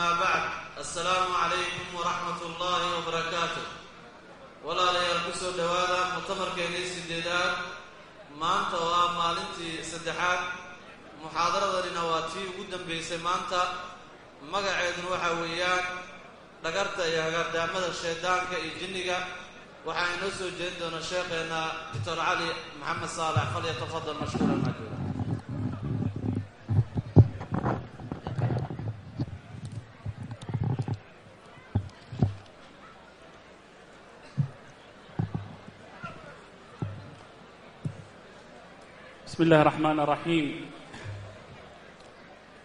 amaa bacd assalaamu calaykum waraxmat ullaahi wabarakaatu walaalayaal ku soo dhowaada muctamarkeennii sideedaad maanta oo ah maalintii saddexaad muxaadaradanina waa tii ugu dambaysay maanta magaceeduna waxaa weeyaan dhagarta iyo hagaardaamada shaydaanka iyo jinniga waxaa inoo soo jeedin doona sheekheenna doctor cali maxamed saalex falyatafadal mashkuuran بسم الله الرحمن الرحيم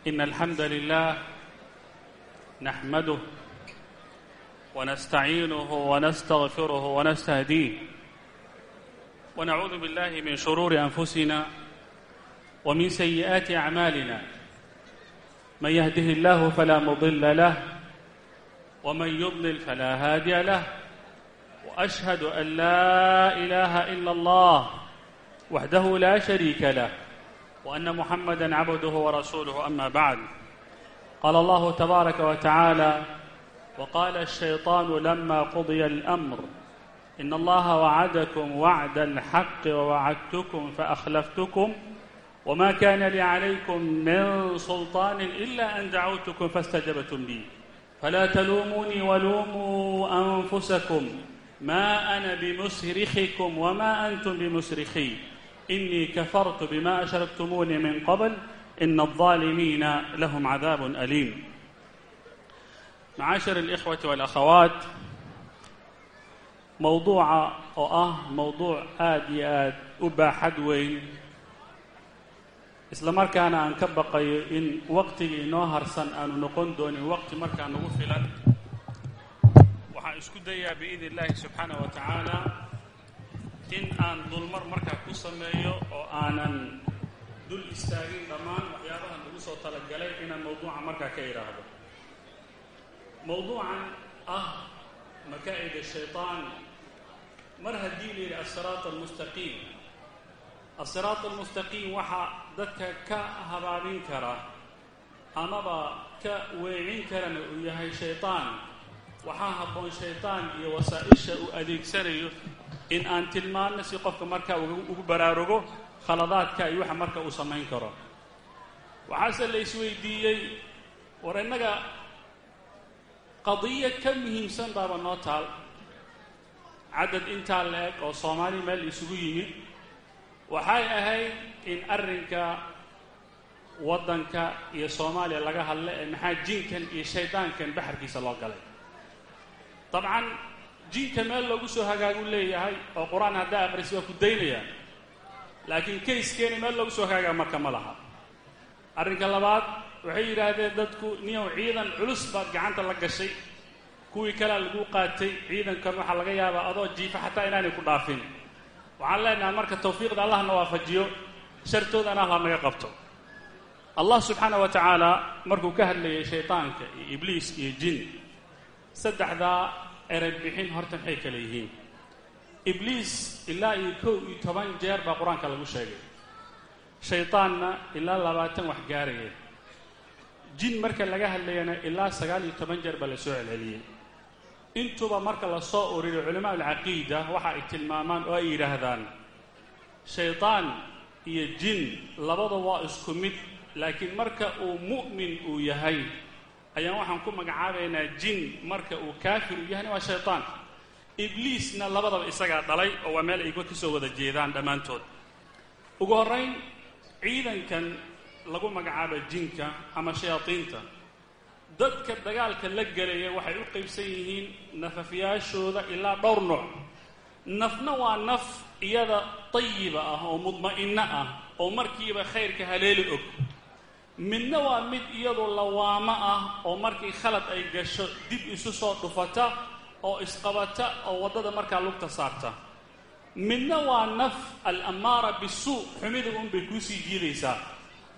إن الحمد لله نحمده ونستعينه ونستغفره ونستهديه ونعوذ بالله من شرور أنفسنا ومن سيئات أعمالنا من يهده الله فلا مضل له ومن يضلل فلا هادي له وأشهد أن لا إله إلا الله وحده لا شريك له وأن محمدا عبده ورسوله أما بعد قال الله تبارك وتعالى وقال الشيطان لما قضي الأمر إن الله وعدكم وعد الحق ووعدتكم فأخلفتكم وما كان لي عليكم من سلطان إلا أن دعوتكم فاستجبتم لي فلا تلوموني ولوموا أنفسكم ما أنا بمسرخكم وما أنتم بمسرخي إني كفرت بما أشركتموني من قبل إن الظالمين لهم عذاب أليم معاشر الإخوة والأخوات موضوع oo ah mowduuc aada iyo aada u baaxad weyn isla markaana aan ka baqayo in waqtigii inoo harsan aanu noqon doonin waqti markaa nagu filan waxaan isku dayaa biidn illaahi subxaanah wa tacaala in aan dulmar markaa ku sameeyo oo aanan dul istaagin dhammaan waxyaabahan ugu soo talagalay inaan mawduuca markaa ka idhaahdo mowduucan ah makaa'id ashaytaan mar haddii la yidhi asiraat almustaqiim asiraat almustaqiim waxaa dadka ka habaabin kara amaba ka weecin karana uu yahay shaytaan. Waxaa habboon shaytaan iyo wasaa-isha uu adeegsanayo in aan tilmaanno si qofka markaa ugu baraarugo khaladaadka iyo waxa marka uu samayn karo. Waxaase la isweydiiyey war innaga qadiyo ka muhiimsan baaba noo taal. Cadad intaa la-eg oo soomaali meel isugu yimid waxay ahayd in arrinka waddanka iyo soomaaliya laga hadla ee maxaa jinkan iyo shaydaankan baxarkiisa loo galay. Dabcan jinka meel loogu soo hagaagu leeyahay oo qur'aan haddaa aqrisi waa ku daynaya laakiin kayskeeni meel loogu soo hagaaga marka ma laha. Arrinka labaad waxay yidhaahdeen dadku niyow ciidan culus baad gacanta la gashay. Kuwii kalea lagu qaatay ciidankan waxaa laga yaabaa adoo jiifa xataa inaanay ku dhaafin. Waxaan leenahay marka tawfiiqda allah na waafajiyo shartoodana allah naga qabto. Allah subxaana wa tacaala markuu ka hadlayay shaydaanka iyo ibliis iyo jin saddexdaa erey bixin horta maxay kale yihiin? Ibliis ilaa iyo kow iyo toban jeer baa qur'aanka lagu sheegay. Shaydaanna ilaa labaatan wax gaaraya. Jin marka laga hadlayana ilaa sagaal iyo toban jeer baa la soo celceliyey. Intuba marka la soo ururiyo culamaa alcaqiida waxa ay tilmaamaan oo ay yidhaahdaan shaydaan iyo jin labada waa isku mid laakiin marka uu mu'min uu yahay ayaan waxaan ku magacaabaynaa jin. Marka uu kaafir uu yahayna waa shaydaan ibliisna labadaba isagaa dhalay oo waa meel ay ka soo wada jeedaan dhammaantood. Ugu horrayn ciidankan lagu magacaabo jinka ama shayaadiinta dadka dagaalka la gelaya waxay u qaybsan yihiin nafafyaashooda ilaa dhowr nooc. Nafna waa naf iyada tayiba ah oo mudma'inno ah oo markiiba khayrka haleeli og midna waa mid iyadu lawaamo ah oo markii khalad ay gasho dib isu soo dhufata oo isqabata oo waddada markaa lugta saarta. Midna waa naf al-ammaara bisuu xumida unbay kuusii jiidaysaa.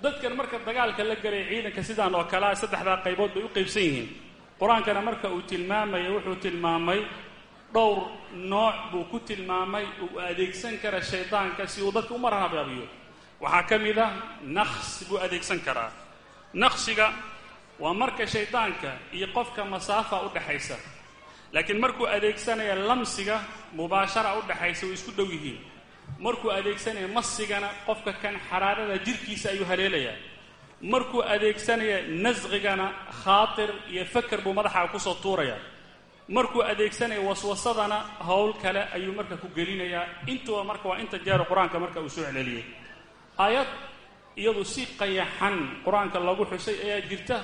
Dadkan marka dagaalka la gelaya ciidanka sidaan oo kalea saddexdaa qaybood bay u qaybsan yihiin. Qur'aankana marka uu tilmaamayo wuxuu tilmaamay dhowr nooc buu ku tilmaamay uu adeegsan kara shaydaanka si uu dadka u marhabaabiyo waxaa ka mid ah naqs buu adeegsan karaa. Naqsiga waa marka shaydaanka iyo qofka masaafa u dhaxaysa. Laakiin markuu adeegsanaya lamsiga mubaashara u dhaxaysa way isku dhow yihiin. Markuu adeegsanaya masigana qofka kan xaraarada jirhkiisa ayuu haleelayaa. Markuu adeegsanaya nasqigana khaatir iyo faker buu madaxaaga ku soo tuurayaa markuu adeegsanaya waswasadana howl kale ayuu marka ku gelinayaa. Intuba marka waa inta jeero qur'aanka marka uu soo celceliyey aayad iyadu si qayaxan qur'aanka lagu xusay ayaa jirta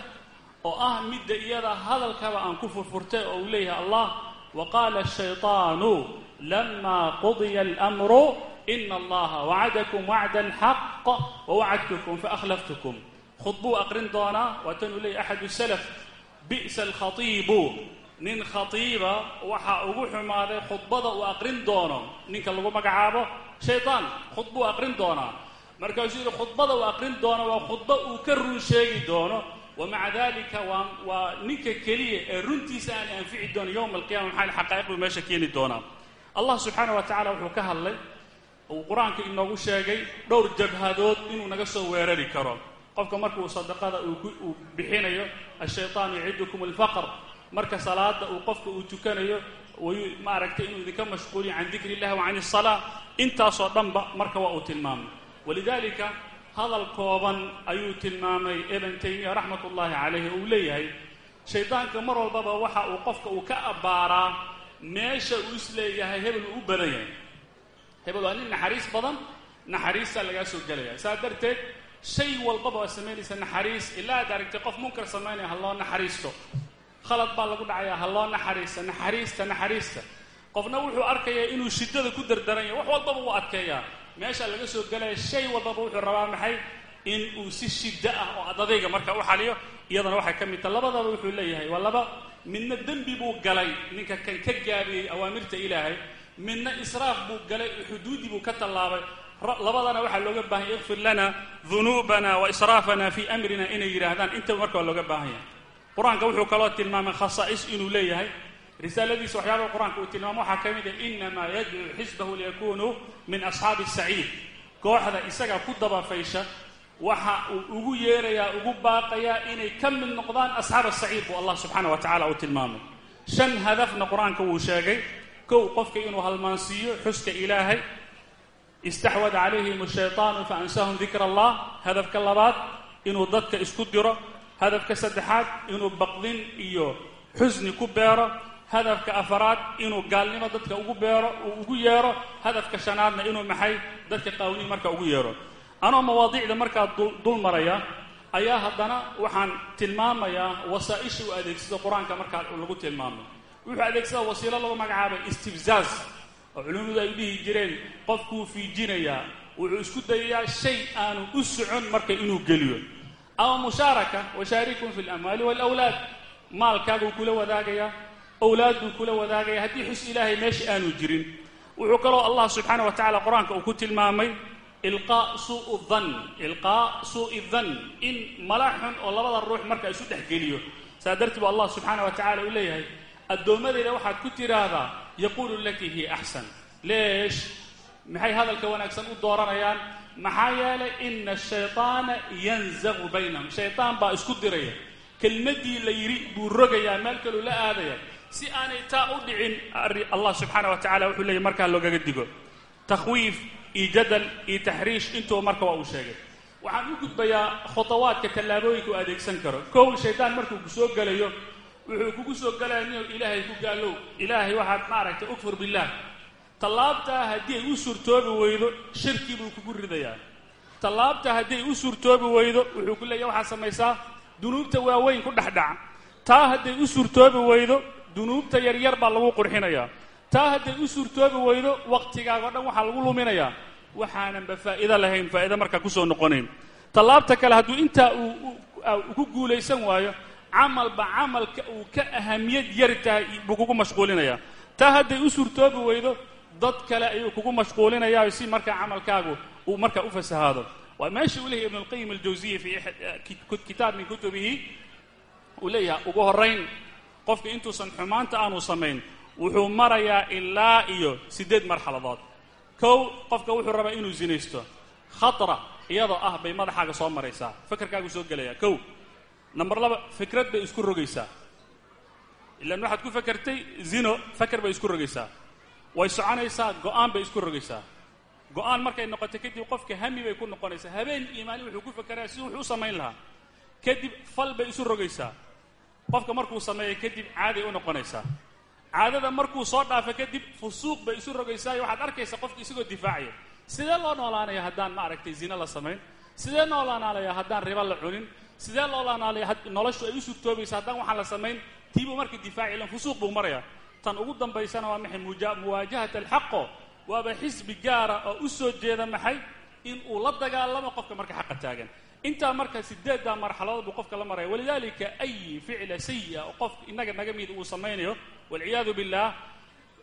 oo ah midda iyada hadalkaba aan ku furfurtay oo uu leeyahay allah wa qaala ashayطaanu lama qudiya almru ina allaha wacadakum wacda alxaq wawacadtukum faakhlaftukum khudbuu aqrin doonaa waa tanuu leeyahy axadu salaf bi'sa alkhatiibu. Nin khatiiba waxaa ugu xumaaday khudbada uu aqrin doono ninka lagu magacaabo shaydaan khudbuu aqrin doonaa markaasuu yidhi khudbada uu aqrin doono waa khudba uu ka run sheegi doono. Wamaca dalika waa waa ninka keliya ee runtiisa aan anfici doono yowma alqiyama maxaal xaqaa'iqdu meesha keeni doonaa? Allah subxaana wa tacala wuxuu ka hadlay uu qur'aanka inoogu sheegay dhowr jabhadood inuu naga soo weerari karo. Qofka markuu sadaqada uu bixinayo ashaytaanu yacidukum alfaqr marka salaada uu qofka uu tukanayo maaragtay inuu idinka mashquuliyo can dikri illahi wa can isalaa intaasoo dhanba marka waa uu tilmaamay walidalika hadal kooban ayuu tilmaamay ibn taymiya raxmat ullaahi calayhi uu leeyahay shaydaanka mar walbaba waxa uu qofka uu ka abbaaraa meesha uu is leeyahay hebel uu u badan yahay. Hebel waa nin naxariis badan naxariistaa lagaa soo gelaya saa darteed shay walbaba waa samaynaysa naxariis ilaa ad aragtay qof munkar samaynaya ha loo naxariisto. Khalad baa lagu dhacayaa ha loo naxariista naxariista naxariista. Qofna wuxuu arkayaa inuu shiddada ku dardaran yahay wax walbaba uu adkeeyaa meesha laga soo gelaya shay walbaba wuxuu rabaa maxay in uu si shiddo ah oo adadayga marka u xaliyo iyadana waxay ka mid taha labadaba wuxuu leeyahay waa laba. Midna dembi buu galay ninka kan ka gaabiyey awaamirta ilaahay. Midna israaf buu galay xuduuddii buu ka tallaabay. Labadana waxaa looga baahan ya ikfir lana dunuubana wa israafana fii amrina inay yidhaahdaan. Intaba marka waa looga baahan yahay. Qur'aanka wuxuu kaloo tilmaamay khasaa'is inuu leeyahay risaaladiisa waxyaabaha qur'aanka uu tilmaamo waxaa ka mid ah inamaa yadcuu xisbahu liyakunuu min asxaabi saciid. Kooxda isaga ku dabafaysha waxa uu ugu yeerayaa ugu baaqayaa inay ka mid noqdaan asxaab asaciid buu allah subxaana wa tacala uu tilmaamay. Shan hadafna qur'aanka wuu sheegay kow qofka inuu halmaansiiyo xuska ilaahay istaxwada calayhim ashaytaanu fa ansaahum dikra allah hadafka labaad inuu dadka isku diro. Hadafka saddexaad inuu baqdin iyo xusni ku beero hadafka afaraad inuu gaalnimo dadka ugu beero uu ugu yeero hadafka shanaadna inuu maxay dadka qaawniin marka ugu yeero. Anoo mawaadiicda markaa dul maraya ayaa haddana waxaan tilmaamayaa wasaa-isha uu adeegsado qur'aanka markaa lagu tilmaamay wuxuu adeegsadaa wasiilo lagu magacaabay istifzaaz oo culimmadu ay dhihi jireen qofkuu fiijinayaa. Wuxuu isku dayayaa shay aanu u socon marka inuu geliyo. Ama mushaaraka washaarikum fi lamwaali waalawlaad maalkaaguu kula wadaagayaa awlaad buu kula wadaagaya haddii xus ilaahay meesha aanu jirin. Wuxuu kaloo allah subxaana wa tacala qur'aanka uu ku tilmaamay ilqaa suu dhann ilqaa suu'i dhann in mala xun oo labada ruux marka isu dhex geliyo. Saa dartii bu allah subxaana wa tacala uu leeyahay addoommadeyda waxaad ku tidhaahdaa yaquulu latii hiya axsan. Leesh maxay hadalka wanaagsan u dooranayaan? Maxaa yeelay ina ashayطaana yanzagu baynahum. Shaydaan baa isku diraya. Kelmaddii la yidhi buu rogayaa meel kaluu la aadaya si aanay taa u dhicin allah subxaana wa tacala wuxuu leeyahy markaa loogaga digo. Takhwiif iyo jadal iyo taxriish intuba marka waa uu sheegay. Waxaan u gudbayaa khutawaadka tallaabooyinka u adeegsan karo. Kow shaydaan markuu ku gelayo wuxuu kugu soo gelaya ninuu ilaahay ku gaalow. Ilaahay waxaad maaragtay ukfur billaah. Tallaabtaa haddii ay u suurtoobi weydo shirkii buu kugu ridayaa. Tallaabtaa haddii ay u suurtoobi weydo wuxuu ku leeyahy waxaad samaysaa dunuubta waaweyn ku dhexdhaca. Taa hadday u suurtoobi weydo dunuubta yaryar baa lagu qurxinayaa taa hadday u suurtoobi weydo waqtigaago dhan waxaa lagu luminayaa. Waxaananba faa'iido lahayn faa'ido markaa ku soo noqonayn. Tallaabta kale hadduu intaa uu ku guulaysan waayo camalba camalka uu ka ahamiyad yari tahay buu kugu mashquulinayaa. Taa hadday u suurtoobi weydo dad kale ayuu kugu mashquulinayaa si markaa camalkaagu uu markaa u fasahaado. Waa meesha uu leeyahy ibn اlqayim aljawsiya fi kitaab min kutubihi uu leeyahay ugu horayn qofka intuusan xumaanta aanu samayn wuxuu marayaa ilaa iyo siddeed marxaladood. Kow qofka wuxuu rabaa inuu zinaysto. Khatra iyadoo ah bay madaxaaga soo maraysaa. Fakarkaagu soo gelaya kow number laba fikrad bay isku rogaysaa. Ilaan waxaad ku fakertay zino faker bay isku rogaysaa. Way soconaysaa go'aan bay isku rogaysaa. Go'aan markay noqoto kadib qofka hami bay ku noqonaysaa. Habeen iyo maalin wuxuu ku fakeraa si wuxuu u samayn lahaa. Kadib fal bay isu rogaysaa qofka markuu sameeyo kadib caaday u noqonaysaa caadada markuu soo dhaafo kadib fusuuq bay isu rogaysaa waxaad arkaysaa qofka isagoo difaacaya sidee loo noolaanaya haddaan ma aragtay zine la samayn? Sidee noolaanaalaya haddaan riba la cunin? Sidee loolaanaalaya noloshu ay u suurtoobaysa haddaan waxaan la samayn? Tiibuu marka difaaci ilan fusuuq buu maraya tan ugu dambaysana waa maxay muwaajahat alxaqo. Waaba xisbi gaara oo u soo jeeda maxay? In uu la dagaalamo qofka marka xaqa taagan intaa marka sideeddaa marxaladood buu qofka la maraya. Walidaalika ayi ficla sayi-a oo qof innaga naga mid uu samaynayo walciyaadu billaah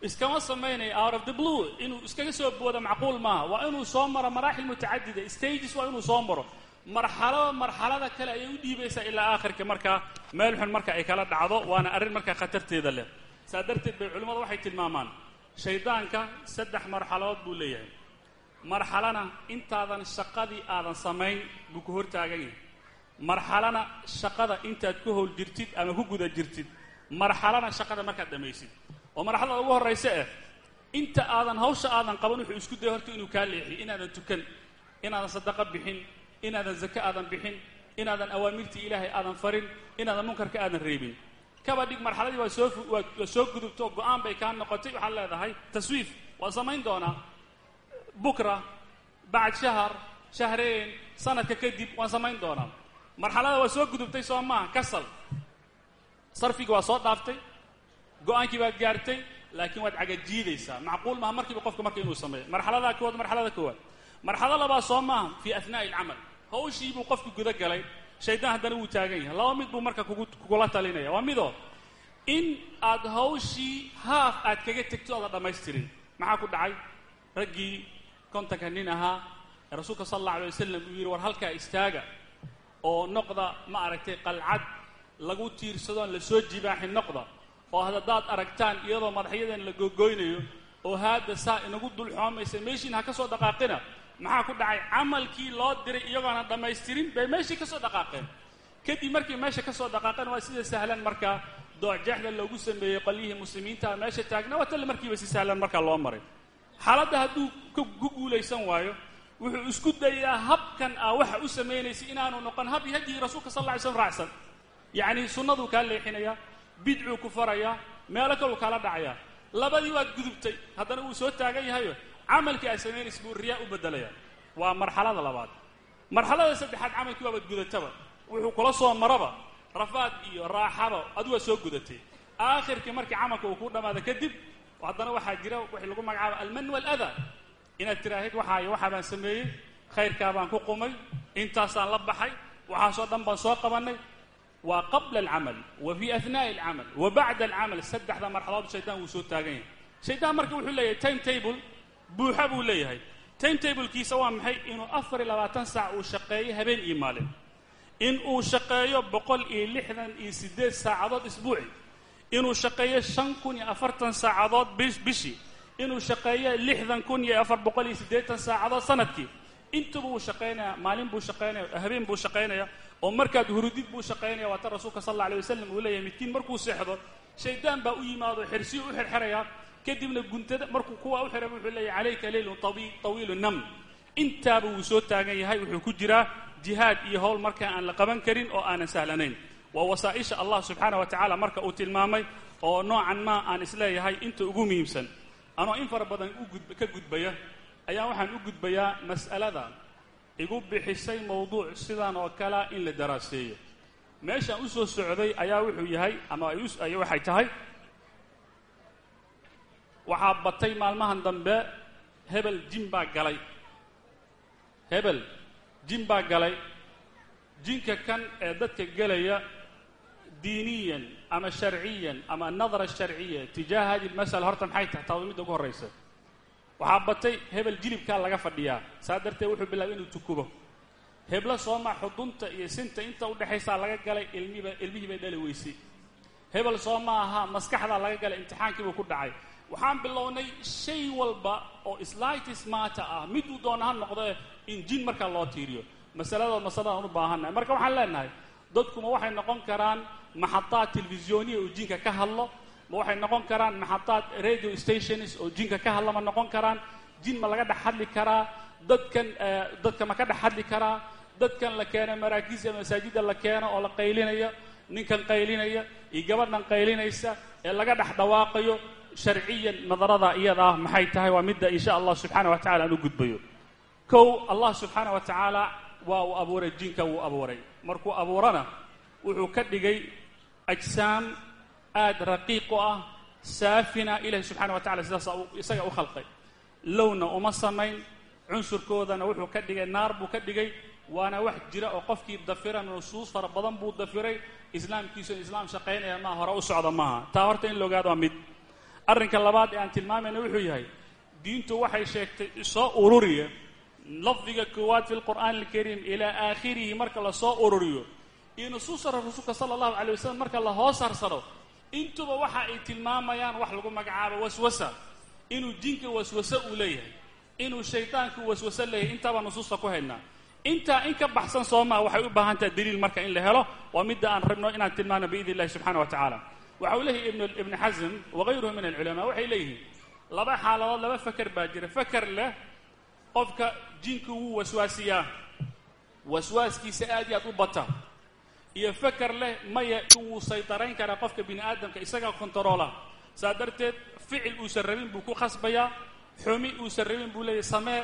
iskama samaynayo out of the blue inuu iskaga soo boodo macquul maaha. Waa inuu soo maro maraaxil mutacadida stages waa inuu soo maro. Marxalada marxalada kale ayay u dhiibaysaa ilaa aakhirka markaa meel xun marka ay kala dhacdo waana arrin markaa khatarteeda leh. Saa darteed bay culimmadu waxay tilmaamaan. Shaydaanka saddex marxaladood buu leeyahay marxalana intaadan shaqadii aadan samayn buu ku hortaagan yahay. Marxalana shaqada intaad ku howl jirtid ama ku guda jirtid marxalana shaqada markaad dhammaysid oo marxalada ugu horraysa ah inta aadan hawsha aadan qaban wuxuu isku daya horta inuu kaa leexiyo inaadan tukan inaadan sadaqo bixin inaadan zake aadan bixin inaadan awaamirtii ilaahay aadan farin inaadan munkarka aadan reebin. Kaba dhig marxaladii waa soo waa soo gudubto go'aan bay kaa noqotay waxaad leedahay taswiif waan samayn doonaa bukra bacd shahar shahreen sanadka kadib waan samayn doonaa marxalada waa soo gudubtay soo maaha kasal sarfigii waa soo dhaaftay go'aankii baad gaartay laakiin waad cagajiidaysaa macquul maaha markiiba qofka marka inuu sameeyo marxaladaa koowaad marxalada koowaad marxalo labaa soo maaha fii ahnaa'i alcamal hawshii buu qofku guda galay shaydaan haddana wuu taagan yahay laba mid buu marka kugu kugula talinaya waa midoo in aad hawshii haaf aad kaga tegto oodan dhammaystirin maxaa ku dhacay raggii kontanka nin ahaa ee rasuulka sala allah alay wasalam uu yidhi war halkaa istaaga oo noqda ma aragtay qalcad lagu tiirsadoon la soo jibaaxin noqda oo haddaad aragtaan iyadoo madaxyadan la gogoynayo oo haadda saa inagu dulxoomaysa meeshiin ha ka soo dhaqaaqina maxaa ku dhacay? Camalkii loo diray iyagoona dhammaystirin bay meeshii ka soo dhaqaaqeen. Kadib markii meesha ka soo dhaqaaqeen waa sida sahlan markaa doocjeexda loogu sameeyey qolyihii muslimiinta meesha taagna waa talle markiiba si sahlan markaa loo maray xaaladda hadduu ku guulaysan waayo wuxuu isku dayaa habkan ah waxa u samaynaysay inaanu noqon hab hadyii rasuulka sal alla ly slm raacsan. Yacni sunnaduu kaa leexinayaa bidcuu ku farayaa meelo kaluu kaala dhacayaa labadii waad gudubtay haddana wuu soo taagan yahayo camalkii aad samaynaysa buu riyaa u beddelaya. Waa marxalada labaad. Marxalada saddexaad camalkii waabaad gudataba wuxuu kula soo maraba rafaad iyo raaxaba adu waa soo gudatay. Aakhirkii markii camalka uu ku dhammaado kadib haddana waxaa jira wixii lagu magacaaba alman waaladaa inaad tiraahid waxaayo waxaa baan sameeyey khayrkaa baan ku qumay intaasaan la baxay waxaasoo dhan baan soo qabannay. Waa qabla alcamal wa fii ahnaa'i alcamal wa bacda alcamal saddexda marxaladood shaydaan wuu soo taagan yahay. Shaydaan marka wuxuu leeyahay time table buuxa buu leeyahay. Time tablekiisa waa maxay? Inuu afar iyo labaatan saac uu shaqeeyo habeen iyo maalin. In uu shaqeeyo boqol iyo lixdan iyo siddeed saacadood isbuuci inuu shaqeeyo shan kun iyo afartan saacadood bishii. Inuu shaqeeyo lixdan kun iyo afar boqol iyo siddeetan saacadood sannadkii. Intuba wuu shaqaynaya maalin buu shaqaynaya habeen buu shaqaynaya oo markaad hurudid buu shaqaynaya waa tan rasuulka sal alla alay wasalam uu leeyahay midkiin markuu seexdo shaydaan baa u yimaado xirsiyo u xirxiraya kadibna guntada markuu kuwa u xiraba wuxuu leeyahay calayka leylun tawiilu nam. Intaaba wuu soo taagan yahay wuxuu ku jiraa jihaad iyo howl markaa aan la qaban karin oo aanan sahlanayn waa wasaa-isha allah subxaana wa tacaala marka uu tilmaamay oo noocan maa aan is leeyahay inta ugu muhiimsan. Anoo in fara badan ka gudbaya ayaa waxaan u gudbayaa mas'alada. Igu bixisay mowduuc sidan oo kalea in la daraaseeyo. Meeshaan u soo socday ayaa wuxuu yahay ama ay waxay tahay waxaa batay maalmahan dambe hebel jin baa galay. Hebel jin baa galay. Jinka kan ee dadka gelaya diiniyan ama sharciyan ama nadra sharciya tijaaha hadi lmasala horta maxay tahay? Taaba midda ugu horraysa waxaa batay hebel jilibkaa laga fadhiyaa. Saa darteed wuxuu bilaabay inuu tukubo. Heblo sooma xudunta iyo sinta inta udhexaysaa laga galay ilmiba ilmihii bay dhali weysay. Hebel soo ma aha maskaxdaa laga galay imtixaankiibuu ku dhacay. Waxaan bilownay shay walba oo slightis maata ah miduu doona ha noqdee in jin markaa loo tiiriyo. Masaladood masaladaan u baahannahay marka waxaan leenahay dadkuma waxay noqon karaan maxadaad telefisyooniya oo jinka ka hadlo? Ma waxay noqon karaan maxadaad radio stations oo jinka ka hadla ma noqon karaan? Jin ma laga dhex hadli karaa? Dadkan dadka ma ka dhex hadli karaa? Dadkan la keeno maraakiista masaajidda la keeno oo la qaylinaya ninkan qaylinaya iyo gabadhan qaylinaysa ee laga dhex dhawaaqayo sharciyan nadarada iyada ah maxay tahay? Waa midda insha allah subxaana wa tacala aan u gudbayo. Kow allah subxaana wa tacaala waa uu abuuray jinka wuu abuuray. Markuu abuurana wuxuu ka dhigay ajsaam aada raqiiq u ah saafina ilahi subxana wa tacala sidaas isaga u khalqay. Lowna uma samayn cunsurkoodana wuxuu ka dhigay naar buu ka dhigay waana wax jira oo qofkii dafira nusuus fara badan buu dafiray islaamkiisu islaam shaqaynaya maa hore u socda maaha. Taa horta in la ogaado waa mid. Arrinka labaad ee aan tilmaamayna wuxuu yahay diintu waxay sheegtay soo ururiya lafdiga koowaad fi lqur'aani alkariim ilaa aakhirihi marka la soo ururiyo iyo nusuusa rasuulka sala allahu calay wasalam marka la hoos harsano intuba waxa ay tilmaamayaan wax lagu magacaabo waswasa inuu jinka waswase uu leeyahay inuu shaydaanku waswase leeyahay intaabaa nusuusta ku haynaa. Intaa in ka baxsan soomaa waxay u baahan tahay daliil marka in la helo waa midda aan rabno inaan tilmaano biidn illahi subxana wa tacaala. Waxa uu leeyahy ibn ibni xasm wagayruhu min alculamaa waxay leeyihiin laba xaaladood laba faker baa jira. Faker leh qofka jinka wuu waswaasiyaa. Waswaaskiisa aad iyo aad u bata iyo faker leh maya wuu saytarayn karaa qofka bini aadamka isagaa kontaroola saa darteed ficil uusan rabin buu ku khasbayaa xumi uusan rabin buu leeyahy samee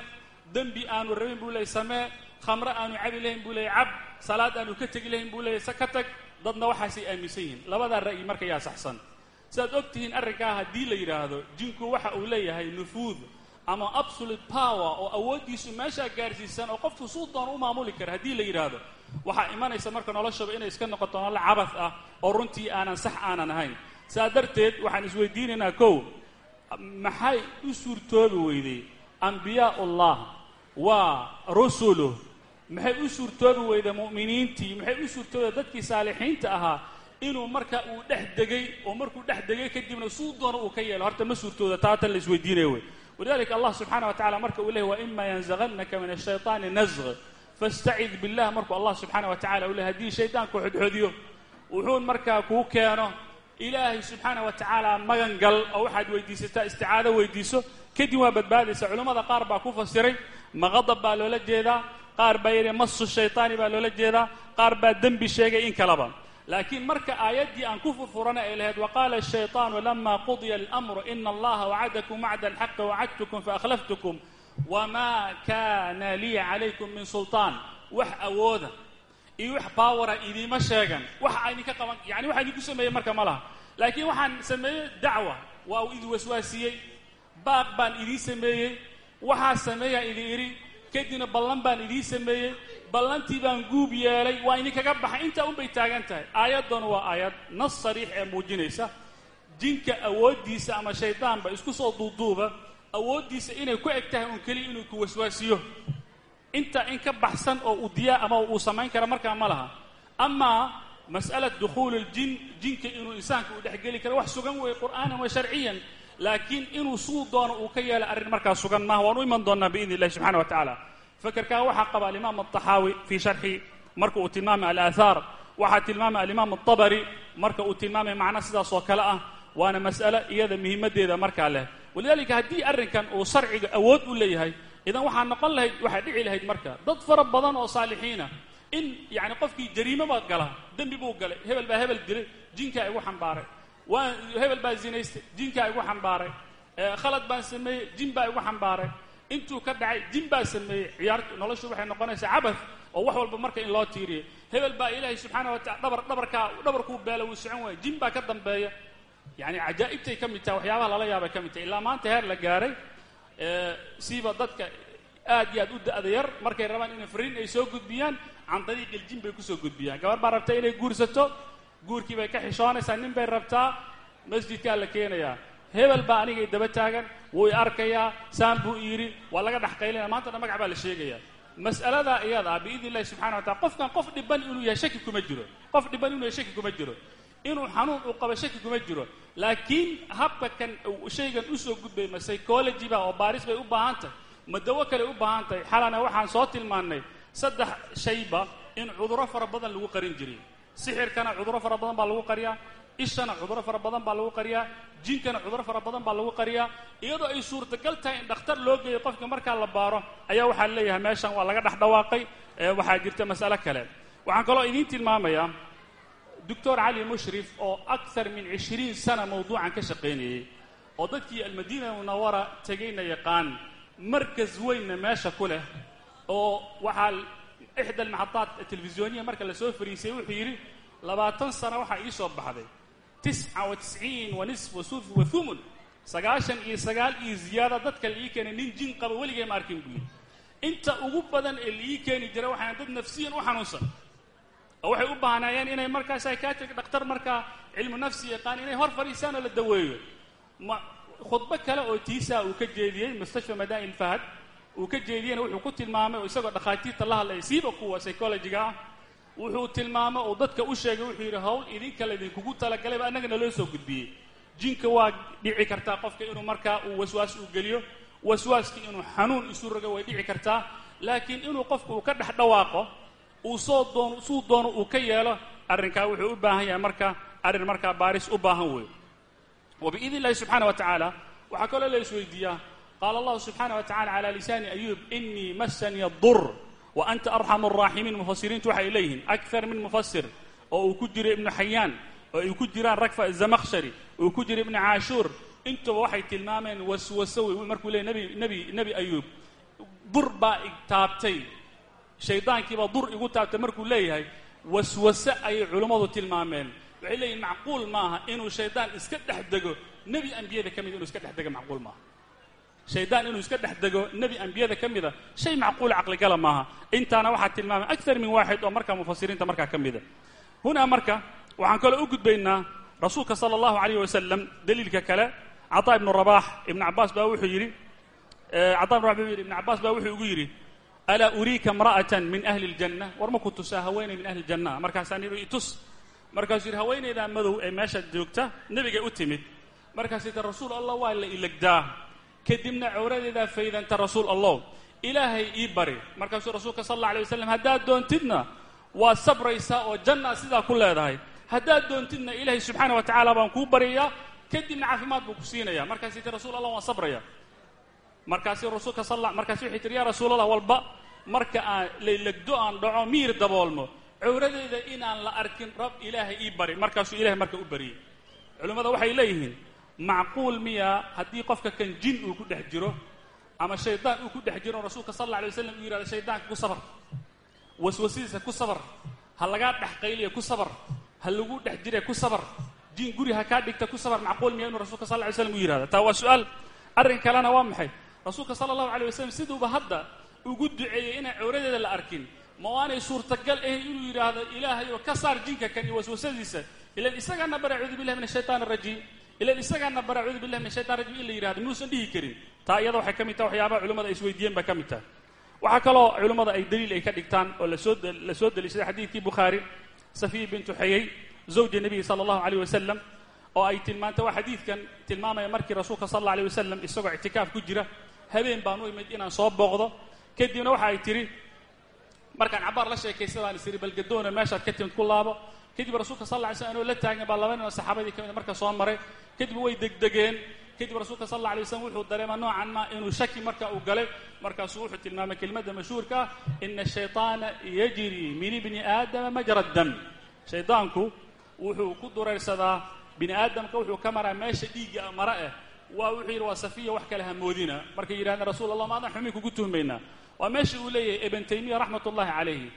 dembi aanu rabin buu leeyay samee khamre aanu cabi lahayn buu leeyay cab salaad aanu ka tegi lahayn buu leeyay se ka tag dadna waxaasay aaminsan yihiin. Labadaa ra'yi marka yaa saxsan. Sidaad og tihiin arrinkaa haddii la yidhaahdo jinku waxa uu leeyahay nufuud ama absolute power oo awooddiisu meeshaa gaarsiisan oo qofku suu doona u maamuli kara haddii la yidhaahdo waxaa imanaysa marka noloshaba inay iska noqoto nolol cabad ah oo runtii aanan sax aanan ahayn. Saa darteed waxaan isweydiinaynaa kow maxay u suurtoobi weyday ambiyaa'ullah waa rusuluh maxay u suurtoobi weyday mu'miniintii? Maxay u suurtoobi dadkii saalixiinta ahaa inuu marka uu dhex degay oo markuu dhex degay kadibna suu doono uu ka yeelo? Horta ma suurtooda taatan la isweydiinaya wey. Walidalika allah subxana wa tacala marka uu lehy wa ima yanzagannaka min ashayطaani nazg fastacid billah markuu allah subxaana wa tacala u ley haddii shaydaanku xodxodiyo wuxuun markaa kuu keeno ilaahay subxaana wa tacaala magan gal oo waxaad weydiisataa isticaado weydiiso kadib waa badbaadaysa culimmada qaar baa ku fasiray maqadab baa loola jeedaa qaar baa yidhi masu shaytaani baa loola jeedaa qaar baa dembi sheegay in kaleba laakiin marka aayaddii aan ku furfurana ay lahayd waqaala ashayطaanu lama qudiya almru ina allaha wacadakum wacda alxaqi wacadtukum faakhlaftukum wamaa kana lii calaykum min sulطaan wax awooda iyo wax bawara idiima sheegan. waxa idinka qaban yani waxa idinku sameeyey marka ma laha. laakiin waxaan sameeyey dacwa. waa uu idin waswaasiyey. baaq baan idiin sameeyey. waxaa sameeyaan idin idhi. kadibna ballan baan idiin sameeyey. ballantii baan guub yeelay. waa idinkaga baxay. intaa unbay taagan tahay. aayaddanu waa aayad nas sariix ee muujinaysa. jinka awooddiisa ama shaydaanba isku soo duuduuba awooddiisa inay ku eg tahay un keliya inuu ku waswaasiyo. Intaa in ka baxsan oo uu diyaa ama uu samayn kara markaa ma laha. Amaa mas'ala dukhuuli ljin jinka inuu insaanka uu dhexgeli karo wax sugan weeye qur'aanan wa sharciyan. Laakiin inuu suu doono uu ka yeelo arrin markaa sugan maaha waan u iman doonnaa biidn illahi subxana wa tacaala fakerkaa waxaa qaba alimaam alطaxaawi fii sharxi marka uu tilmaamay alaahaar waxaa tilmaamay alimaam alطabari marka uu tilmaamay macno sidaas oo kale ah waana mas'alo iyada muhiimaddeeda markaa leh walidalika haddii arrinkan uu sharciga awood u leeyahay idan waxaa noqon lahayd waxaa dhici lahayd marka dad fara badan oo saalixiina in yani qofkii jariimoba gala dembi buu galay hebel baa hebel dilay jinkaa igu xambaaray. Waa hebel baa zinaystay jinkaa igu xambaaray. Khalad baan sameeyey jin baa igu xambaaray. Intuu ka dhacay jin baa sameeyey. Ciyaartu noloshu waxay noqonaysaa cabad oo wax walba marka in loo tiiriyo hebel baa ilaahay subxaana wa tacala dhabar dhabarkaa dhabarkuu beela wuu socon waaya jin baa ka dambeeya yani cajaa'ibtay ka mid tahay waxyaabaha lala yaabay ka mid tahay. Ilaa maanta heer la gaaray siiba dadka aad iyo aad u da'da yar markay rabaan inay fariin ay soo gudbiyaan can dariiq iljin bay ku soo gudbiyaan. Gabar baa rabta inay guursato guurkii bay ka xishoonaysaa nin bay rabtaa masjidkaa la keenayaa. Hebel baa anigay daba taagan wuu arkayaa saan buu yidhi waa laga dhex qaylinaya. Maantana magac baa la sheegayaa. Mas'aladaa iyada ah biidn illahi subxana wa tacala qofkan qof dhiban inuu yahay shaki kuma jiro. Qof dhiban inuu yahay shaki kuma jiro inuu xanuun uu qabo shaki kuma jiro. Laakiin habka kan shaygan u soo gudbay ma psychology ba oo baaris bay u baahan tahay ma dawo kale u baahan tahay. Xalana waxaan soo tilmaannay saddex shayba in cuduro fara badan lagu qarin jiray sixirkana cuduro fara badan baa lagu qariyaa ishana cuduro fara badan baa lagu qariyaa jinkana cuduro fara badan baa lagu qariyaa. Iyadoo ay suurtagal tahay in dhakhtar loo geeyo qofka markaa la baaro ayaa waxaa leeyahay meeshan waa laga dhex dhawaaqay waxaa jirta mas'alo kale. Waxaan kaloo idiin tilmaamayaa doctor cali mushrif oo akar min cishriin sana mawduucan ka shaqaynayey oo dadkii almadiina munawara tegayna yaqaan markas weynna meesha ku leh oo waxaa ixda almaxadaat telefisyooniya marka la soo fariisay wuxuu yidhi labaatan sano waxaa ii soo baxday tisca wa tisciin wa nisf wa sulf wa thumun sagaashan iyo sagaal iyo ziyaada dadka la ii keenay nin jin qaba weligay ma arkin buu yidhi. Inta ugu badan ee la keeni jira waxaan dad nafsiyan u xanuunsan oo waxay u baahnaayeen inay markaa psychiatric dhakhtar markaa cilmu nafsi yaqaan inay hor fadhiisaan oo la daweeyo ma khudbo kale oo tiisaa uu ka jeediyey mustashfa madaa'il fahad uu ka jeediyeyna wuxuu ku tilmaamay oo isagoo dhakhaatiirta la hadlaya siiba kuwa psychologiga ah wuxuu tilmaamay oo dadka u sheegay wuxuu yidhi hawl idinka laydinkugu talagalayba annagana loo soo gudbiyey. Jinka waa dhici kartaa qofka inuu markaa uu waswaas uu geliyo waswaaskii inuu xanuun isu rogo way dhici kartaa. Laakiin inuu qofku uu ka dhex dhawaaqo uu soo doono suu doono uu ka yeelo arrinkaa wuxuu u baahan yahay marka arrin markaa baaris u baahan weeyo wa illahi subxaana wa tacaala waxaa kaloo la isweydiiyaa qaala allahu subxaana wa tacala cala lisaani ayuub inii masani dur wa anta arxamu araaximiin mufasiriintu waxay leeyihiin akar min mufasir oo uu ku jiro ibnu xayaan oo ay ku jiraan ragfa zamakhshari uu ku jiro ibnu caashuur intuba waxay tilmaameen waswaso wey markuu leeyay nebi nebi nebi ayuub. Dur baa igtaabtay shaydaankiibaa dur igu taabtay markuu leeyahay waswase ayay culummadu tilmaameen. Waxay leeyihiin macquul maaha inuu shaydaan iska dhex dego nebi ambiyada ka mida inuu iska dhex dego macquul maaha. Shaydaan inuu iska dhex dego nebi ambiyada ka mida shay macquul caqligala maaha. Intaana waxaa tilmaamay akar min waaxid oo markaa mufasiriinta markaa ka mida. Hunaa marka waxaan kaloo u gudbaynaa rasuulka sala allahu alayh wasalam daliilka kale cataa ibnu rabaax ibnu cabaas baa wuxuu yidhi cataa ibnu rabax ibnu cabaas baa wuxuu igu yidhi alaa uriika imra'atan min ahli ljanna war ma ku tusaa haweenay min ahli ljanna markaasaan yidhi itus markaasuu yidhi haweenaydaa madow ee meesha joogta nebigay u timid. Markaasuu yidhi rasuul allah waa la ilegdaa kadibna cawradeedaa faydanta rasuul allah. Ilaahay ii bari. Markaasuu rasuulka sal alla alay wasalam haddaad doontidna waad sabraysaa oo jannaa sidaa ku leedahay. Haddaad doontidna ilaahay subxaana wa tacaala baan kuu baryayaa kadibna caafimaad buu ku siinaya markaasuu yidhi rasuul allah waan sabraya markaasi rasuulka sal markaasi waxay tihi yaa rasuulallah walba marka aan laylegdo aan dhaco miir daboolmo. Cawradeeda inaan la arkin rab ilaahay ii bari. Markaasuu ilahay marka u bariyey. Culimmada waxay leeyihiin macquul miyaa haddii qofka kan jin uu ku dhex jiro ama shaydaan uu ku dhex jiro rasuulka sal alla alay waslam uu yidhahdo shaydaanka ku sabar. Waswasidiisa ku sabar. Ha lagaa dhex qayliya ku sabar. Ha lagu dhex jire ku sabar. Jin guri ha kaa dhigta ku sabar. Macquul miyaa inuu rasuulka sal lla alay slam u yihahdo taa waa su'aal. Arrin kalena waa maxay rasuulka sala allahu alay wasalam siduuba hadda ugu duceeyey inaan cawradeeda la arkin. Ma waanay suurtagal ahayn inuu yidhaahdo ilaahayoo ka saar jinka kan iyo waswasadiisa. Ilan isagaana bara acuudu billahi min ashaytaan arajiim ilan isagaana bara acuudu billahi min ashaytan rajim in la yidhahdo muusan dhihi karin. Taa iyada waxay ka mid waxyaabaha culimmada ay isweydiiyeen bay ka mid waxaa kaloo culimmada ay daliil ay ka dhigtaan oo la soo la soo deliishaday xadiidkii bukhaari safiya bintu xayey zawja nebiyi sala allahu alayh wasalam oo ay tilmaantay waa xadiidkan tilmaamaya markii rasuulka sal alla alay wasalam isagoo ictikaaf ku jira habeen baan u imid inaan soo booqdo. Kadibna waxa ay tidhi markaan cabbaar la sheekaystay baan is idhi balgadoona meeshaad ka timid ku laabo. Kadib rasuulka sal alla alay slam anoo la taagan baa laba nin oo saxaabadii ka mid marka soo maray. Kadib way degdegeen. Kadib rasuulka sal alla alay waslam wuxuu dareema noocan ma inuu shaki marka uu galay. Markaasuu wuxuu tilmaamay kelmadda mashhuurka ah ina ashayطaana yajri min ibni aadama majra dam. Shaydaanku wuxuu ku dureyrsadaa bini aadamka wuxuu ka maraa meesha dhiigga mara ah waa wuxuu yidhi waa safiya wax kale hamoodina markay yidhahdeen rasuul allah maadaan xumin kugu tuhmaynaa waa meesha uu leeyahay ibn taymiya raxmat ullahi calayhi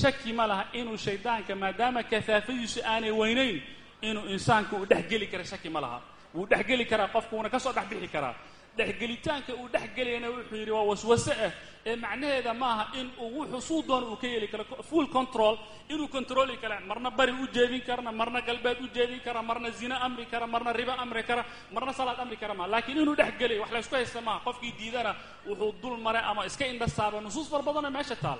shaki ma laha inuu shaydaanka maadaama kafaafadiisu aanay weynayn inuu insaanka uu dhex geli kara shaki ma laha. Wuu dhex geli karaa qofku wuuna ka soo dhex bixi karaa dhexgelitaanka uu dhex gelayana wuxuu yidhi waa waswase ah ee macnaheeda maaha in uu wuxuu suu doono uu ka yeeli karo full control inuu controli kara marna bari u jeedin karana marna galbeed u jeedin kara marna zina amri kara marna ribo amri kara marna salaad amri kara maa laakiin inuu dhex gelay wax laysku haysta maaha qofkii diidana wuxuu dul maray ama iska indhasaaba nusuus far badanoo meesha taal.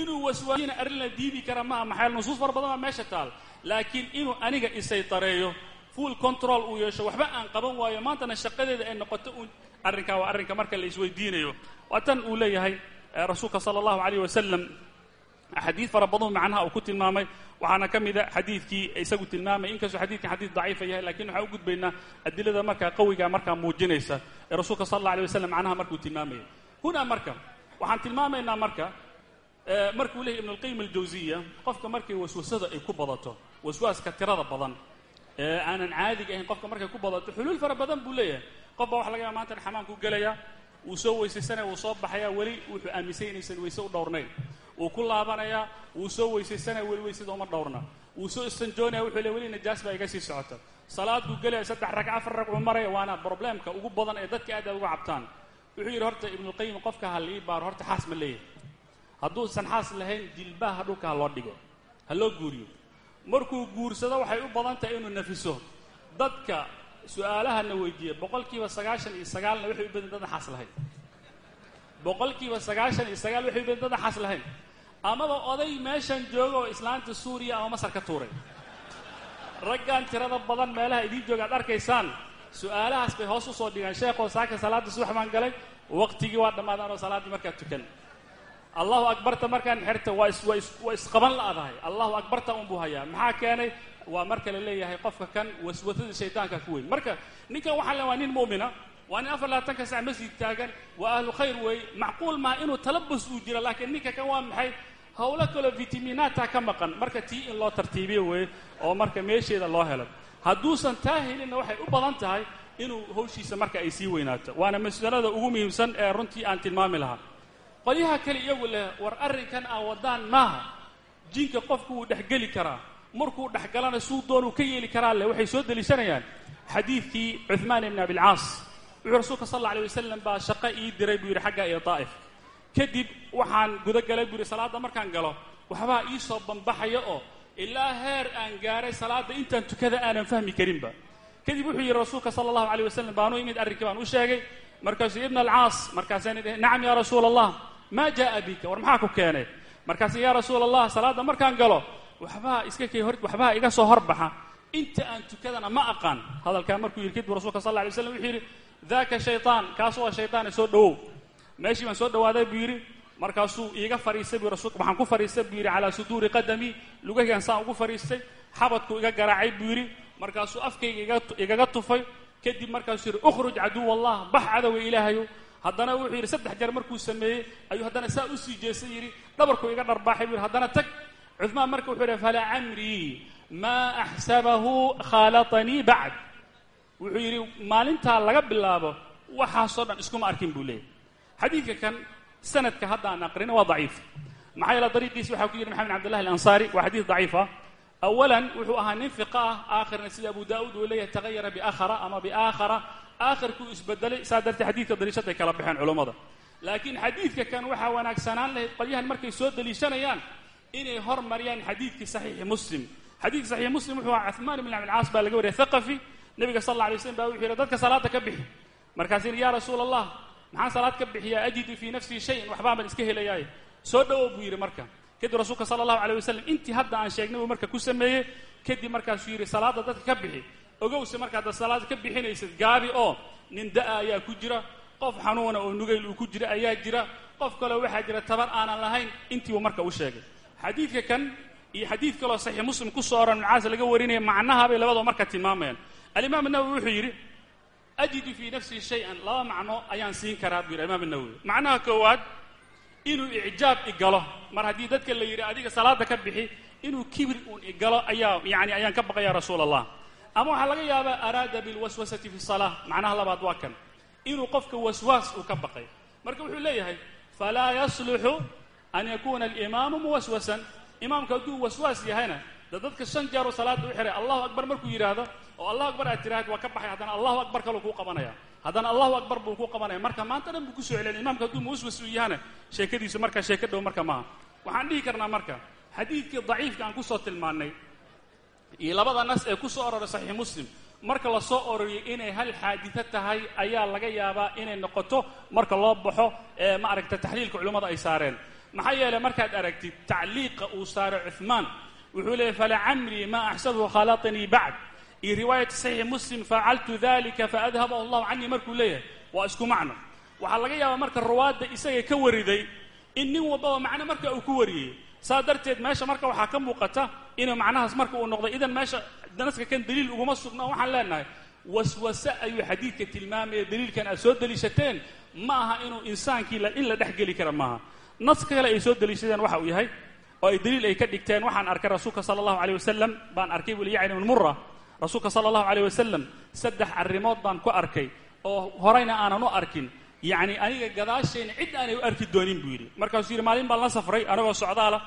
Inuu waswaasina arrin la diidi kara maaha maxaa nusuus far badan baa meesha taal? Laakiin inuu aniga isaytareeyo full control uu yeesho waxba aan qaban waayo. Maantana shaqadeeda ay noqoto uun. Arrinkaa waa arrinka marka la isweydiinayo. Waa tan uu leeyahay rasuulka sala allahu alayh wasalam xadiid fara badan macnaha uu ku tilmaamay. Waxaana ka mida xadiidkii isagu tilmaamay. Inkastoo xadiidkan xadiid daciifa yahay laakiin waxaan u gudbaynaa adilada markaa qawiga markaa muujinaysa. Ee rasuulka sal alla alay wasalam macnaha markuu tilmaamayay hunaa marka waxaan tilmaamaynaa marka markuu leeyahy ibn alqayim aljawsiya qofka markay waswasada ay ku badato waswaaska tirada badan aanan caadiga ahayn qofka markay ku badato xuluul fara badan buu leeyahay. Qof baa waxa laga yaaba maantan xamaamkuu gelaya wuu soo weysaysanaya wuu soo baxaya weli wuxuu aaminsay inaysan weyse u dhowrnayn. Wuu ku laabanayaa wuu soo weysaysanaya weli weysada uma dhowrna. Wuu soo istanjoonaya wuxuu le weli najaas baa iga sii socota. Salaad buu gelaya saddex rag afar rag uu maraya waana probleemka ugu badan ee dadka aad aad uga cabtaan. Wuxuu yidhi horta ibnulqayim qofka ha lii baaro horta xaas ma leeyahay. Hadduusan xaas lahayn jilbaha dhulka ha loo dhigo ha loo guuriyo markuu guursado waxay u badan tahay inuu nafiso. Dadka su'aalahana weydiiya boqol kiiba sagaashan iyo sagaalna waxay u badin dadan xaas lahayn. Boqol kiiba sagaashan iyo sagaal waxay u badin dadan xaas lahayn. Amaba oday meeshan jooga oo islaanta suuriya ama masar ka tuuray. Raggan tirada badan meelaha idiin jooga ad arkaysaan su'aalahaas bay hoos u soo dhigaan. Sheekoo saaka salaadda subax baan galay. Waqtigii waa dhammaadaan oo salaaddii markaa tukan allahu akbarta markaan xerta waa is waa is waa isqaban la-dahay allahu akbarta unbuu hayaa. Maxaa keenay? Waa marka la leeyahay qofka kan waswasada shaydaanka ku weyn. Marka ninkan waxaa le waa nin mu'mina. Waa nin afar labaatanka sac masjid taagan. Waa ahlu khayr weeye macquul maha inuu talabus uu jiro laakiin ninka kan waa maxay? Howlo kaloo vitaminaata ka maqan. Marka tii in loo tartiibiyo weeye oo marka meesheeda loo helo. Hadduusan taa helinna waxay u badan tahay inuu hawshiisa marka ay sii weynaato. Waana masalada ugu muhiimsan ee runtii aan tilmaami lahaa qolyaha kale iyagu leh war arrinkan aan waddaan maaha. Jinka qofku wuu dhexgeli karaa markuu dhexgalana suu doonuu ka yeeli karaa leh waxay soo deliishanayaan. Xadiidkii cuhmaan ibn abilcaas wuxuu rasuulka sal alla alay wasalam baa shaqo ii diray buu yidhi xagga iyo daa'if. Kadib waxaan guda galay buu yidhi salaadda markaan galo waxbaa ii soo bambaxaya oo ilaa heer aan gaaray salaadda intaan tukada aanan fahmi karinba. Kadib wuxuu yidhi rasuulka sala allahu alay wasalam baanu imid arrinkii baan u sheegay. Markaasuu ibn alcaas markaasaan idhi nacam yaa rasuula allah maa jaa'a bika war maxaa ku keenay? Markaasa yaa rasuula allah salaadda markaan galo waxbaa iska kay hor waxbaa iga soo horbaxa. Inta aan tukadana ma aqaan. Hadalkaa markuu yidhi kadib rasuulka sal alay waslam wuxuu yidhi daaka shaytaan kaasu waa shaytaane soo dhowow. Meeshii baan soo dhawaaday buu yidhi markaasuu iiga fariistay bu rasul waxaan ku fariistay buu yidhi calaa suduuri qadami lugahaygaan saan ugu fariistay xabadku iga garaacay buu yidhi markaasuu afkayga igaga tufay. Kadib markaasuu yidhi ukhruj caduw allah bax cadowga ilaahayo haddana wuxuu yidhi saddex jeer markuu sameeyey ayuu haddana saa u sii jeestay yidhi. Dhabarkuu iga dharbaaxay buu yidhi haddana tag. Cuhmaan marka wuxuu yidhi falaa camrii maa axsabahu khaalatanii bacd. Wuxuu yidhi maalintaa laga bilaabo waxaasoo dhan iskuma arkin buu leeyahy xadiidka kan sanadka hadda aan aqrina waa daciif. Maxaa yeele dariiqiisi waxaa ku yidhi maxamed cabdillahi alansaari waa xadiis daciif ah. Awalan wuxuu ahaa nin fiqa ah aakhirna sida abu daa'uud uu leeyahay tagayara biaakhara ama biaakhara aakhirkuu isbedelay saa darteed xadiidka daliishaday kala baxeen culummada laakiin xadiidka kan waxaa wanaagsanaan lahayd qolyahan markay soo daliishanayaan inay hormariyaan xadiidkii saxiixi muslim. Xadiidkii saxiixi muslim wuxuu ahaa cuhmaan ibn abdilcaas baa laga wariyay thaqafi. Nabiga sal alla alay slam baa wuxuu yidhi dadka salaada ka bixi. Markaas yidhi yaa rasuula allah maxaan salaad ka bixiyaa? Ajidu fii nafsii shayan waxbaan baan iska helayaaye soo dhowow buu yidhi marka. Kadib rasuulka sala allahu alay wasalam intii hadda aan sheegnay buu marka ku sameeyey. Kadib markaasuu yidhi salaadda dadka ka bixi ogowse marka hadda salaada ka bixinaysid gaabi oo nin da'a ayaa ku jira qof xanuuna oo nugayl uu ku jira ayaa jira qof kaleo waxaa jira tabar aanan lahayn intiibuu marka u sheegay. Xadiidka kan iyo xadiid kaloo saxiix muslim ku soo oran macaas laga warinaya macnaha bay labadoo marka tilmaamayaan alimaam nawowi wuxuu yidhi ajidu fii nafsii shay-an laba macno ayaan siin karaa buu yidhi imaam nawowi macnaha koowaad inuu icjaab igalo mar haddii dadka la yidhi adiga salaada ka bixi inuu kibir uun igalo ayaa yani ayaan ka baqaya rasuula allah ama waxaa laga yaabaa araada bilwaswasati fi salaa macnaha labaad waa kan. Inuu qofka waswaas uu ka baqay. Marka wuxuu leeyahay falaa yasluxu an yakuuna alimaamu muwaswasan. Imaamka hadduu waswaas yahayna de dadka shan jeer oo salaada u xiray allahu akbar markuu yidhaahdo oo allahu akbar aad tiraahd waa ka baxay. Haddana allahu akbar kaluu kuu qabanaya. Haddana allahu akbar buu ku qabanaya. Marka maanta dhan buu ku soo celiyay imaamka hadduu muwaswas uu yahana sheekadiisu marka sheeko dhow marka maaha. Waxaan dhihi karnaa marka xadiidkii daciifka aan ku soo tilmaannay iyo labada nas ee ku soo ororay saxiix muslim marka la soo ororiyay inay hal xaadito tahay ayaa laga yaabaa inay noqoto marka loo baxo ee ma aragta taxliilka culimmada ay saareen. Maxaa yeelay markaad aragtid tacliiqa uu saaray cuhmaan wuxuu leeyay falacamrii maa axsabuhu khalatanii bacd. Iyo riwaayati saxiixi muslim facaltu dalika faadhabahu allahu canii markuu leeyahay waa isku macno. Waxaa laga yaabaa marka ruwaadda isaga ka wariday in nin walbaba macno marka uu ku wariyey saa darteed meesha marka waxaa ka muuqata inuu macnahaas marka uu noqday idan meesha naska kan daliil uguma sugna waxaan leenahay waswase ayuu xadiidka tilmaamaya daliilkan aad soo deliishateen ma aha inuu insaankii in la dhex geli kara maaha naska kale ay soo deliishadeen waxa uu yahay oo ay daliil ay ka dhigteen waxaan arkay rasuulka sala allahu aleyh wasalam baan arkay buli yacni ibn mura rasuulka sala allahu aleyh wasalam saddex arrimood baan ku arkay oo horeyna aanan u arkin yacni aniga gadaashayna cid aanay u arki doonin buu yidhi. Markaasuu yidhi maalin baan la safray anagoo socdaala.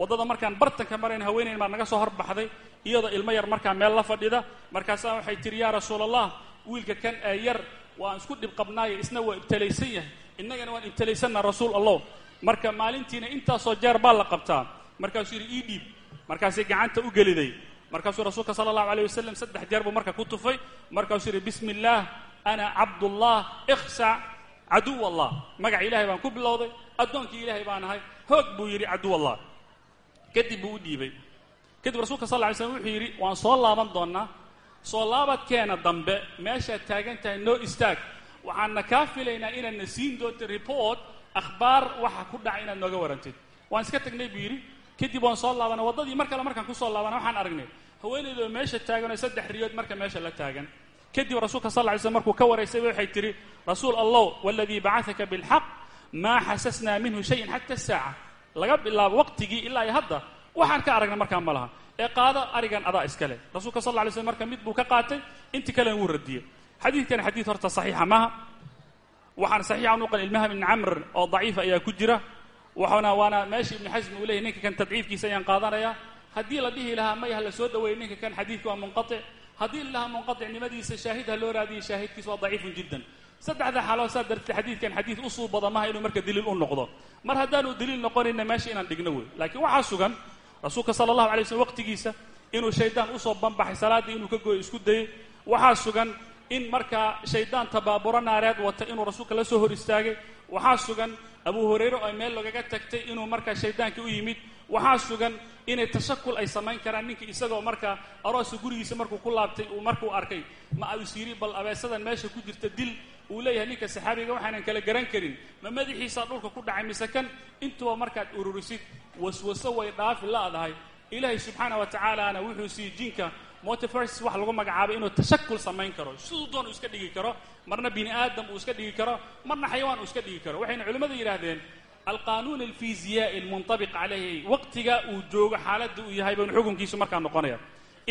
Waddada markaan bartanka marayn haweenayn baa naga soo horbaxday iyadoo ilmo yar markaa meel la fadhida. Markaasaa waxay tihi yaa rasuul allah wiilka kan ee yar waan isku dhib qabnaayo isna waa ibtalaysan yahay. Innagana waan ibtalaysanna rasuul allah marka maalintiina intaasoo jeer baa la qabtaa. Markaasuu yidhi ii dhiib. Markaasay gacanta u geliday. Markaasuu rasuulka sala allahu aleyh wasalam saddex jeer buu marka ku tufay. Markaasuu yidhi bismi illaah ana cabdullah ikhsac caduw allah magaca ilaahay baan ku bilowday addoonkii ilaahay baan ahay. Hoog buu yidhi caduw allah kadib buu u dhiibay. Kadib rasuulka sal ly slm wuxuu yidhi waan soo laaban doonnaa. Soo laabadkeena dambe meeshaad taagan tahay noo istaag. Waxaanna kaa filaynaa inaadna siin doonta report akhbaar waxa ku dhaca inaad nooga warantid. Waan iska tagnay buu yidhi. Kadib waan soo laabanay waddadii mar kale markaan ku soo laabana waxaan aragnay haweenaydoo meesha taagan oo saddex riyood marka meesha la taagan kadib rasuulka sal ly slm markuu ka waraysayba waxay tidhi rasuul allah waladii bacataka bilxaq maa xasasnaa minhu shayan xata asaaca laga bilaabo waqtigii ilaa iyo hadda. Waxaan ka aragnay markaa ma laha. Ee qaado arigan adaa iskale rasuulka sal ly slm marka mid buu ka qaatay intii kalena wuu radiyey. Xadiidkan xadiid horta saxiixa maaha. Waxaan saxiixa nuqan ilmaham ibni camr oo daciifa ayaa ku jira. Waxaana waana meesha ibnu xasmi uu leyahy ninka kan tadciifkiisa ayaan qaadanaya haddii la dhihi lahaa maya ha la soo ninka kan xadiidka waa munqatic haddii la munqaticnimadiisa shaahid ha loo raadiyay shaahidkiisa waa daciifun jiddan. Saddexda xaalood saa darteed xadiidkan xadiid usuu bada maha inuu marka daliil u noqdo. Mar haddaanu daliil noqonayna meesha inaan dhigno wey laakiin waxaa sugan rasuulka sala allahu alay slm waqtigiisa inuu shaydaan u soo banbaxay salaaddii inuu ka gooyo isku dayey waxaa sugan in markaa shaydaan tabaaburo naareed wata inuu rasuulka la soo hor istaagay. Waxaa sugan abu hurayre oo meel lagaga tagtay inuu markaa shaydaankii u yimid. Waxaa sugan inay tashakul ay samayn karaan. Ninka isagoo markaa arooska gurigiisa markuu ku laabtay uu markuu arkay ma is yidhi bal abeesadan meesha ku jirta dil. Uu leeyahay ninka saxaabiga waxaanan kala garan karin. Ma madaxiisaa dhulka ku dhacay mise kan? Intuba markaad ururisid. Waswaso way dhaafi laadahay ilaahay subxaana wa tacaalaana wuxuu siiyey jinka. Motiverses wax lagu magacaabay inuu tashakul samayn karo. Siduu doon uu iska dhigi karo marna bini aadam uu iska dhigi karo marna xayawaan uu iska dhigi karo. Waxayna culimmadu yidhaahdeen alqanuun alfiisiyaai almuntabiq calayhi waqtiga uu joogo xaaladda uu yahay baynu xukunkiisu markaa noqonaya.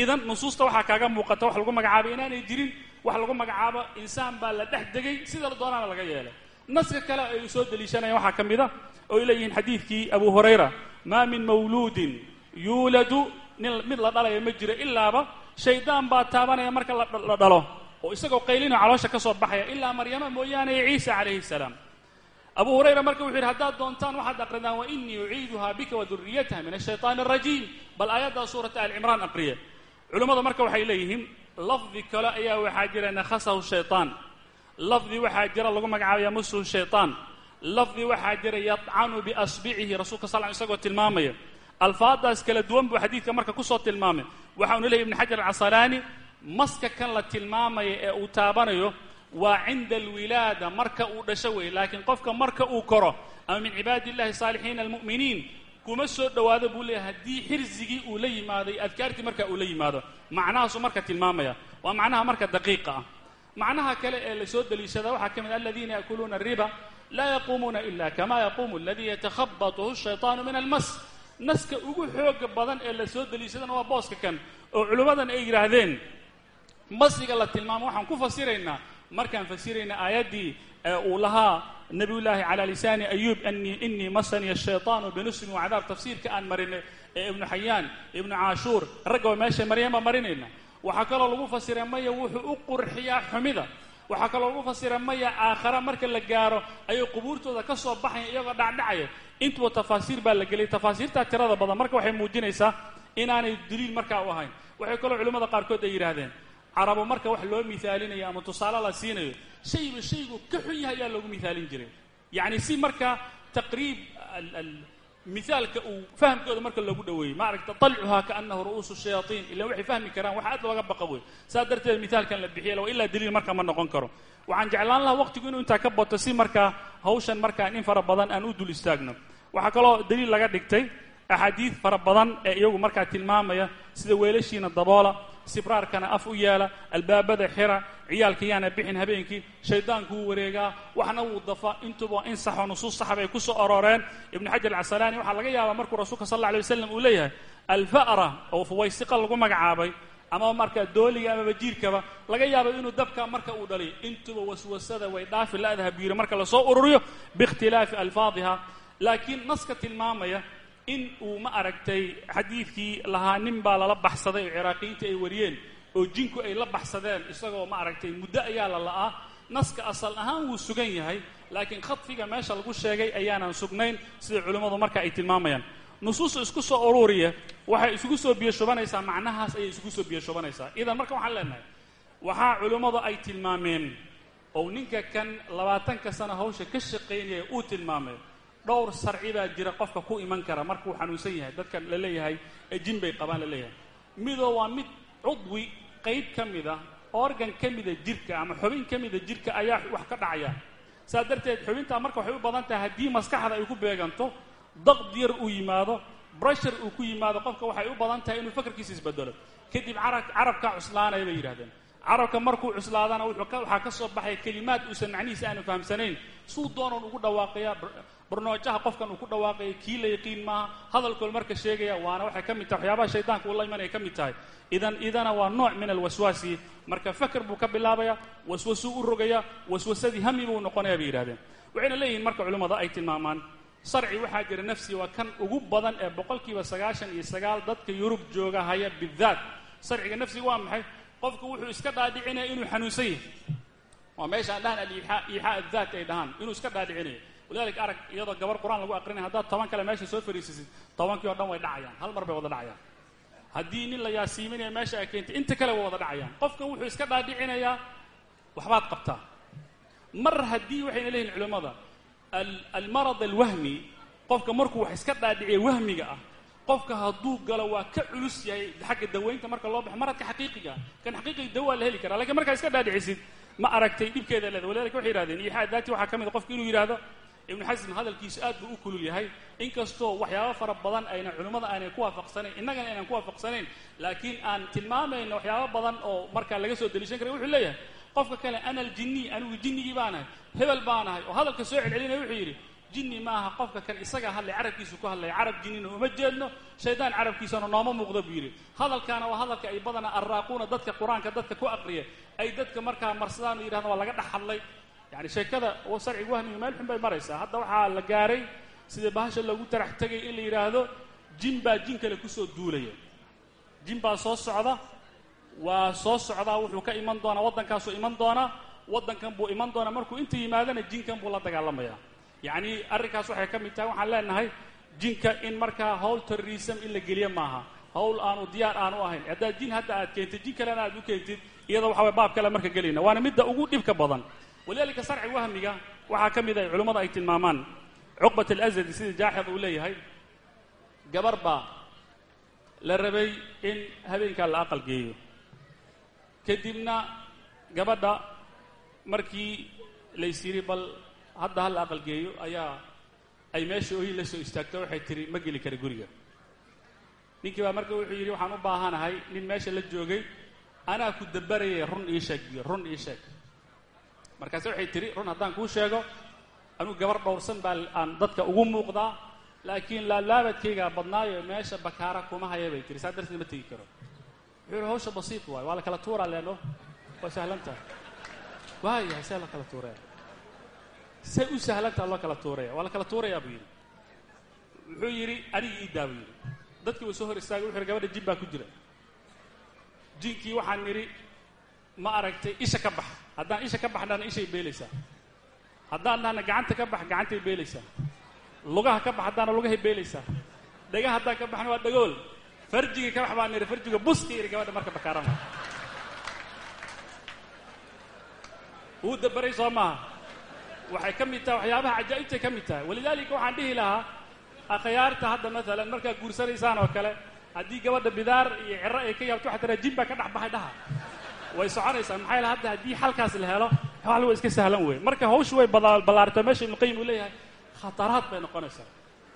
Idan nusuusta waxaa kaaga muuqata wax lagu magacaabay inaanay jirin wax lagu magacaabo insaan baa la dhex degay sida doonaana laga yeelay. Naska kale ay soo deliishanayaan waxaa ka mid a oo ay leeyihiin xadiidkii abu hurayra maa min mawluudin yuuladu nin mid la dhalaya ma jiro ilaaba shaydaan baa taabanaya marka la dhalo oo isagoo qaylino caloosha ka soo baxaya ilaa maryama mooyaane ciisa calayhi salaam abu hurayra marka wuxuu yidhi haddaad doontaan waxaad aqridaan wa inii uciiduhaa bika wa duriyataha min ashayطaani arajiim bal aayaddaa suurata alcimraan aqriya culimmadu marka waxay leeyihiin lafdi kale ayaa waxaa jira nakhasahu shayطaan lafdi waxaa jira lagu magacaabaya mushu shayطaan lafdi waxaa jira yadcanu biasbicihi rasuulka sal l isagoo tilmaamaya alfaadaas kala duwan buu xadiidka marka kusoo tilmaamay waxaanu leeyahy ibn xajar alcasalaani maska kan la tilmaamaya ee uu taabanayo waa cinda alwilaada marka uu dhasho weeye laakiin qofka marka uu koro ama min cibaadi illahi saalixiina almu'miniin kuma soo dhowaado buu leeyahy haddii xirsigii uu la yimaaday adkaartii marka uu la yimaado. Macnahaasuu marka tilmaamaya. Waa macnaha marka daqiiqa ah. Macnaha kale ee la soo deliishada waxaa ka mid aladiina yaakuluuna ariba laa yaquumuuna ila kama yaquumu aladii yatakhabatuhu shayطaanu min almas. Naska ugu xooga badan ee la soo deliishadana waa booska kan oo culimmadan ay yidhaahdeen. Masiga la tilmaamo waxaan ku fasiraynaa markaan fasirayna aayaddii uu lahaa nabiyullaahi calaa lisaani ayuub ani inii masaniya shayطaanu binusrin wacadaab tafsiirka aan marinay ee ibnu xayaan ibnu caashuur raggaba meesha baan marinayna. Waxaa kaloo lagu fasira maya wuxuu u qurxiyaa xumida. Waxaa kaloo lagu fasira maya aakhara marka la gaaro ayay qubuurtooda ka soo baxaya iyagoo dhacdhacaya. Intuba tafaasiir baa la geliyay tafaasiirtaa tirada badan. Marka waxay muujinaysaa inaanay daliil markaa u ahayn. Waxay kaloo culimmada qaarkood ay yidhaahdeen carabo marka wax loo miaalinayo ama tusaale la siinayo shayba shaygu ka xun yahay ayaa loogu miaalin jiray. Yacni si marka taqriib mithaalka uu fahamkooda marka loogu dhaweeyey ma aragta طalcuhaa kaanahu ru'uusu shayaaiin ila waxay fahmi karaan wax aad looga baqa wey saa darteed mithaalkan la bixiya wa ilaa daliil marka ma noqon karo. Waxaan jeclaan lahaa waqtigu inuu intaa ka bato si markaa hawshan markaan in fara badan aan u dul istaagno. Waxaa kaloo daliil laga dhigtay axaadiid fara badan ee iyagu markaa tilmaamaya sida weelashiina daboola sibraarkana af u yeela albaabada xira ciyaalka yaana bixin habeenkii shaydaanku wuu wareegaa waxna wuu dafa intuba in saxoo nusuus saxa bay ku soo arooreen. Ibnu xajar alcasalaani waxaa laga yaabaa markuu rasuulka sal alla alay wasalam uu leeyahay alfa'ra oo fuwaysiqa lagu magacaabay ama markaa dooliga amaba jiirkaba laga yaabo inuu dabka marka uu dhaliyo intuba waswasada way dhaafi la'daha marka la soo ururiyo biikhtilaafi alfaadiha laakiin naska tilmaamaya in uu ma aragtay xadiidkii lahaa nin baa lala baxsaday oo ciraaqiyiinta ay wariyeen oo jinku ay la baxsadeen isagoo ma aragtay muddo ayaa la la'aa. Naska asal ahaan wuu sugan yahay laakiin khadfiga meesha lagu sheegay ayaanan sugnayn sida culimmadu marka ay tilmaamayaan. Nusuusta isku soo ururiya waxay isugu soo biyashubanaysaa macnahaas ayay isugu soo biyashubanaysaa idan marka waxaan leenahay waxaa culimmadu ay tilmaameen oo ninka kan labaatanka sano hawsha ka shaqaynaya uu tilmaamay dhowr sarci baa jira qofka ku iman kara. Markuu xanuunsan yahay dadka la leeyahay ee jin bay qabaan la leeyahay. Midoo waa mid cudwi qayb ka mida organ ka mida jirka ama xubin ka mida jirka ayaa wax ka dhacaya. Saa darteed xubintaa marka waxay u badan tahay haddii maskaxda ay ku beeganto daqd yar uu yimaado brushar uu ku yimaado qofka waxay u badan tahay inuu fakarkiisa isbedelo. Kadib carab carabkaa cuslaanaya bay yidhahdeen carabka markuu cuslaadana waxaa ka soo baxaya kelimaad uusan macnihiisa aanu fahamsanayn. Suu doonan ugu dhawaaqaya barnoojaha qofkan uu ku dhawaaqaya kii la yaqiin maaha hadalkool marka sheegaya waana waxay ka mid tahay waxyaabaha shaydaanka uu la imanaya ka mid tahay. Idan idana waa nooc min alwaswaasi. Marka faker buu ka bilaabaya waswasuu u rogaya waswasadii hami buu noqonaya bay yidhahdeen waxayna leeyihiin marka culimmada ay tilmaamaan sarci waxaa jira nafsi waa kan ugu badan ee boqolkiiba sagaashan iyo sagaal dadka yurub jooga haya bidaat sarciga nafsiga waa maxay? Qofku wuxuu iska dhaadhicinaya inuu xanuunsan yahay. Waa meesha aan dhahan aliixaa iixaa ay dhahaan inuu iska dhaadhicinayo walidaalika arag iyadoo gabar qur'aan lagu aqrinaya haddaad toban kale meesha soo fariisisid tobankii o dhan way dhacayaan hal mar bay wada dhacayaan. Haddii nin la yaasiiminaya meesha ay keentay inta kale way wada dhacayaan. Qofkan wuxuu iska dhaadhicinayaa waxbaad qabtaa. Mar haddii waxayna leeyihiin culimmada almarad alwahmi qofka markuu wax iska dhaadhiciya wahmiga ah qofka hadduu galo waa ka culus yahay xagga dawaynta marka loo baxo maradka xaqiiqiga kan xaqiiqiga dawa la heli karaa lakiin markaa iska dhaadhicisid ma aragtay dhibkeeda leeda walidalika waxay yihahdeen iixaa daati waxaa ka mid a qofka inuu yidhaahdo ibnu xasim hadalkiisu aad buu u kulul yahay. Inkastoo waxyaaba fara badan ayna culimmada aanay ku waafaqsanayn innagana aynan ku waafaqsanayn laakiin aan tilmaamayno waxyaaba badan oo markaa laga soo deliishan kara wuxuu leeyahay qofka kale ana aljinniy anigu jinnigii baanahay hebel baanahay oo hadalka soo celcelinaya wuxuu yidhi jinni maaha qofka kan isagaa hadlay carabkiisu ku hadlaya carab jinnina uma jeedno shaydaan carabkiisana nooma muuqdo buu yidhi. Hadalkaana waa hadalka ay badana arraaquuna dadka qur'aanka dadka ku aqriya ay dadka markaa marsadaan oo waa laga dhex hadlay yani sheekada oo sarciga wahmiga meel xun bay maraysaa. Hadda waxaa la gaaray sida bahasha loogu tarax tegay in la yidhaahdo jin baa jin kale ku soo duulaya. Jin baa soo socda waa soo socdaa wuxuu ka iman doonaa waddankaasuu iman doonaa waddankan buu iman doonaa. Markuu inta yimaadana jinkan buu la dagaalamaya. Yacni arrinkaas waxay ka mid tahay waxaan leenahay jinka in markaa howl terrorism in la geliyo maaha. Howl aanu diyaar aanu ahayn. Haddaad jin hadda aad keentid jin kalena aad u keentid iyada waxa way baab kale marka gelayna waana midda ugu dhibka badan walidaalika sarci wahmiga waxaa ka mid a culimmada ay tilmaamaan. Cuqbat alazadi sida jaaxid uu leeyahay gabar baa la rabay in habeenkaa la aqal geeyo kadibna gabadha markii lays yidhi bal hadda ha la aqal geeyo ayaa ay meesha oyin la soo istaagto waxay tihi ma geli kara guriga. Ninkii baa marka wuxuu yidhi waxaan u baahanahay nin meesha la joogay anaa ku dabarayay run ii sheeg run ii sheeg markaase waxay tihi run haddaan kuu sheego anugu gabar dhowrsan baa dadka ugu muuqdaa laakiin laablaabadkaygaa badnaayo meesha bakaara kuma haya bay tihi saa darteed ma tegi karo. Wuxuu yidhi hawsha basiit waayo waa la kala tuuraa leeno waa sahlan tahay waayahay see la kala tuuraya say u sahlantaha loo kala tuuraya waa la kala tuurayaa buu yidhi. Wuxuu yidhi anigi ii daa buu yidhi. Dadkii uu soo hor istaagay wuxu yidhi gabadha jin baa ku jira. Jinkii waxaan nidhi ma aragtay isha ka bax. Haddaan isha ka baxnana ishay beelaysaa haddaan dhahna gacanta ka bax gacantay beelaysaa lugaha ka bax haddaana lugahay beelaysaa dhega haddaan ka baxna waa dhagool farjigii ka bax baan nidhi farjiga buska yidhi gabadha marka bakaarama wuu dabaray soo maaha waxay ka mid tahay waxyaabaha cajaa'ibtay ka mid tahay. Walidaalika waxaan dhihi lahaa akhyaarta hadda maalan markaad guursanaysaan oo kale haddii gabadha bidaar iyo cero ay ka yaabto waxaa tiraa jin baa ka dhex baxay dhaha way soconaysaa. Maxaa yaele hadda haddii xalkaas la helo waa iska sahlan wey marka hawshu way ballaarto meesha ibnuqayim uu leeyahay khataraad bay noqonaysaa.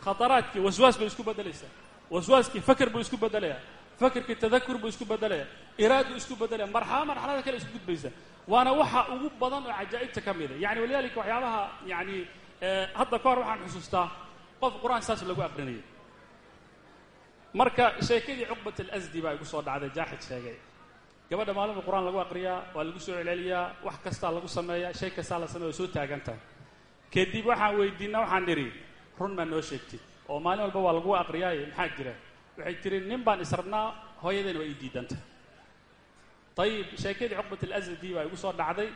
Khataraadkii waswaas bay isku beddelaysaa. Waswaaskii faker buu isku beddelayaa. Fakerkii tadakur buu isku beddelayaa. Iraadu isku beddelaya marxalo marxalada kale isku gudbaysa. Waana waxa ugu badan oo cajaa'ibta ka mida yani walidaalika waxyaabaha yani hadda ka hor waxaan xusuustaa qof qur'aan saas lagu aqrinayay. Marka sheekadii cuqbat alasdi baa igu soo dhacday jaaxid sheegay gabadha maalinba qur'aan lagu aqriyaa waa lagu soo celceliyaa wax kastaa lagu sameeyaa shay kastaa la sameya waa soo taagan tahay kadib waxaan weydiina waxaan nidhi run baa noo sheegtay. Oo maalin walba waa lagu aqriyaaye maxaa jira? Waxay tiri nin baan israbnaa hooyadayna waa ii diidanta. Ayib sheekadii cuqbat alasdi baa igu soo dhacday.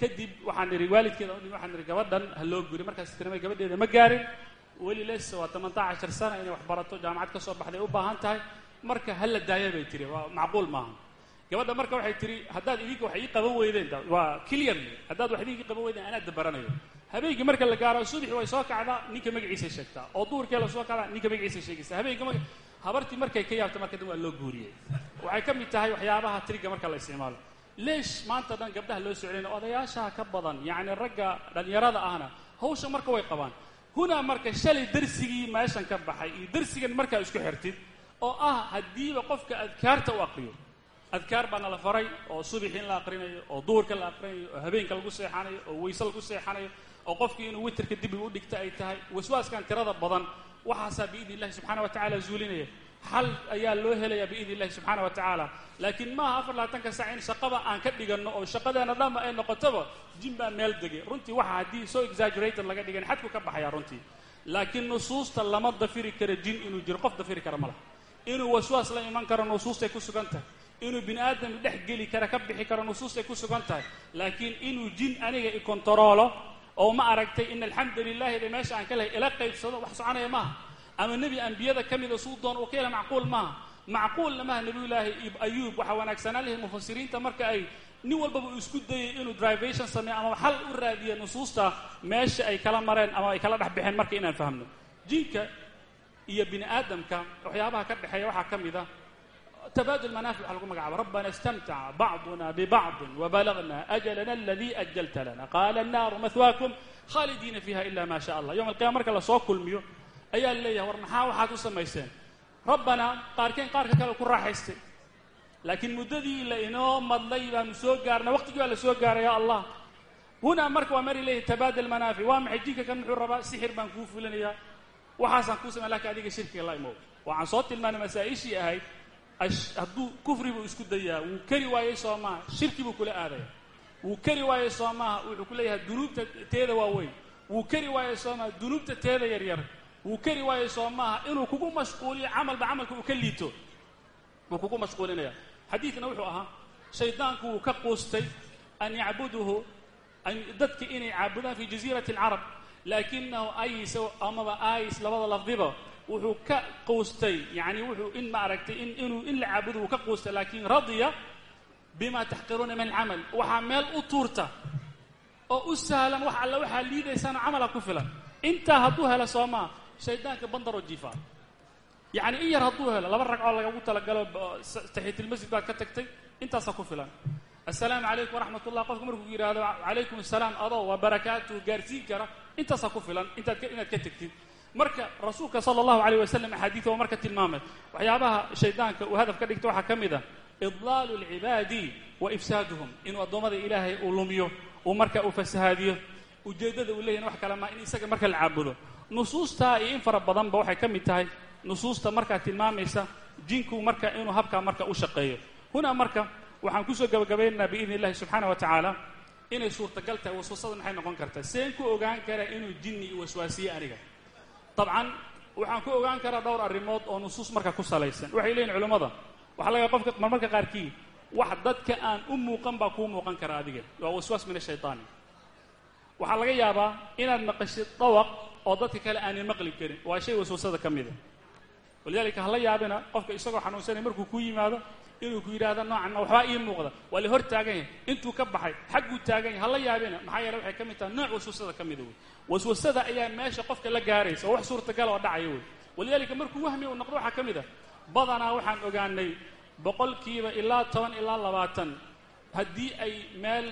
Kadib waxaan nidhi waalidkeeda u waxaan nidhi gabadhan ha loo guri markaas tirmay gabadheeda ma gaarin. Weli les waa tamaanta cashar sana inay wax barato jaamacad ka soo baxday u baahan tahay marka ha la daaya bay tiri. Waa macquul maaha gabadha marka waxay tihi haddaad idinka wax ii qaban weydeen waa clearly haddaad wax idinka qaban weydeen anaa dabaranayo. Habeenkii marka la gaaro subaxi way soo kacdaa ninka magaciisay sheegtaa. Oo duhurkee la soo kacdaa ninka magaciisay sheegaysaa. Habeenka ma habartii markay ka yaabta marka dan waa loo guuriyey. Waxay ka mid tahay waxyaabaha tiriga marka la isticmaalo. Leesh maanta dhan gabdhaha loo socdayna odayaashaha ka badan yacni ragga dhallinyarada ahna hawsha marka way qabaan. Hunaa marka shalay darsigii meeshan ka baxay iyo darsigan markaa isku xirtid oo ah haddiiba qofka adkaarta u aqriyo adkaar baa nala faray oo subaxi la aqrinayo oo duhurka la aqrinayo oo habeenka lagu seexanayo oo wayse lagu seexanayo oo qofkii inuu witerka dibig u dhigta ay tahay. Waswaaskan tirada badan waxaasaa biidni illahi subxana wa tacala zuulinaya. Xal ayaa loo helayaa biidni illahi subxaana wa tacaala. Laakiin maaha afar labaatanka saac in shaqaba aan ka dhiganno oo shaqadeena dhanba ay noqotaba jin baa meel degay runtii waxa haddii so exaggerated laga dhigan xadku ka baxayaa runtii. Laakiin nusuusta lama dafiri kara jin inuu jiro qof dafiri kara ma laha inuu waswaas la iman karo nusuustay ku sugan tahay. Inuu bini aadam dhex geli kara ka bixi karo nusuustay ku sugan tahay. Laakiin inuu jin aniga i kontaroolo oo ma aragtay in alxamdu lilahi ba meesha aan ka lahay ila qaybsado wax soconaya maaha. Ama nebi ambiyada ka mida suu doon uu ka hela macquul maaha. Macquulna maaha nebiyullaahi ayuub waxaa wanaagsanaa lihi mufasiriinta marka ay nin walbaba uu isku dayay inuu drivation sameeyo ama xal u raadiya nusuusta meesha ay kala mareen ama ay kala dhex baxeen marka inaan fahmno. Jinka iyo bini aadamka waxyaabaha ka dhexeeya waxaa ka mid a tabaadul manaafic waxa lagu magacaaba rabbana istamtaca bacduna bibacdin wabalagna ajalana aladii ajalta lana. Qaala annaaru mahwaakum khaalidiina fiiha ila ma sha allah yowma alqiyama marka la soo kulmiyo ayaa leeyahay war maxaa waxaad u samayseen? Rabbanaa qaarkeen qaarka kale ku raaxaystay laakiin muddadii la inoo madlay baanu soo gaarnay waqtigii baa la gaaray ya allah hunaa marka waa mari leeyahay tabaadal manaafic waa maxay jinka kan muxuu rabaa? Sixir baan kuu fulinayaa waxaasaan kuu samay laakiin adiga shirkiga la imow. Waxaan soo tilmaanay masaa-ishii ahayd hadduu kufri buu isku dayaa wuu keri waayey soo shirki buu kula aadaya. Wuu keri waayey soo maaha wuxuu ku leeyahay dunuubta teeda waaweyn. Wuu keri waayey soo maaha dunuubta teeda yaryar wuu keri waayey soo maaha inuu kugu mashquuliyo camalba camalka uu ka liito. Wuu kugu mashquulinaya xadiidna wuxuu ahaa shaydaanku wuu ka quustay an yacbuduhu dadka inay caabudaan fi jaziirati alcarab laakinahu ayis amaba ayis labada lafdiba wuxuu ka quustay yani wuxuu in ma aragtay in inuu in la caabudo ka quustay laakin radiya bima taxqiruuna min alcamal. Waxaa meel u tuurta oo u sahlan wax alla waxaa liidaysaana camala ku filan. Intaa hadduu helo soo maa shaydaanka bandaroo jiifaa yacni in yar hadduu helo laba ragcoo lagagu talagalo taxiyatilmasjid baad ka tagtay intaasaa ku filan. Assalaamu calaykum waraxmat ullah qofku markuu yidhaahdo calaykum assalaam adoo waa barakaatuhu. Gaarsiin kara intaasaa ku filan intaad inaad ka tegtid. Marka rasuulka sala allahu alayh wasalam axaadiida marka tilmaamay waxyaabaha shaydaanka uu hadaf ka dhigta waxaa ka mid a idlaalu alcibaadi wa ifsaaduhum inuu addoommada ilaahay uu lumiyo uu marka uu fasahaadiyo ujeeddada uu leeyahin wax kale maa in isaga marka la caabudo. Nusuustaa iyo in fara badanba waxay ka mid tahay nusuusta markaa tilmaamaysa jinku marka inuu habkaa marka u shaqeeyo. Hunaa marka waxaan ku soo gabagabaynaynaa biidni illahi subxaana wa tacaala inay suurtagal tahay waswasada maxay noqon kartaa? Seen ku ogaan karaa inuu jinni i waswaasiye aniga dabcan waxaan ku ogaan karaa dhowr arrimood oo nusuus marka ku salaysan. Waxay leeyihiin culimmada waxaa laga qofka marmarka qaarkii wax dadka aan u muuqan baa kuu muuqan kara adiga. Waa waswaas min ashaytaani waxaa laga yaabaa inaad maqashid dawaq oo dadka kale aanay maqli karin. Waa shay waswasada ka mida walidaalika hala yaabina qofka isagoo xanuunsanaya markuu ku yimaado inuu ku yidhaahdo noocan ma waxbaa ii muuqda. Waa la hor taagan yahay intuu ka baxay xagguu taagan yahay hala yaabina. Maxaa yeele waxay ka mid tahay nooc waswasada ka mida wey. Waswasada ayaa meesha qofka la gaaraysa oo wax suurtagal oo dhacaya wey. Walidaalika markuu wahmi uu noqdo waxaa ka mid a badanaa waxaan ogaanay boqolkiiba ilaa toban ilaa labaatan haddii ay meel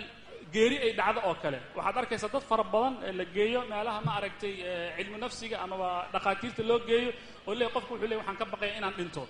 geeri ay dhacdo oo kale. Waxaad arkaysaa dad fara badan la geeyo meelaha ma aragtay cilmi nafsiga amaba dhakhaatiirta loo geeyo oo leey qofku wuxuu leey waxaan ka baqaya inaan dhinto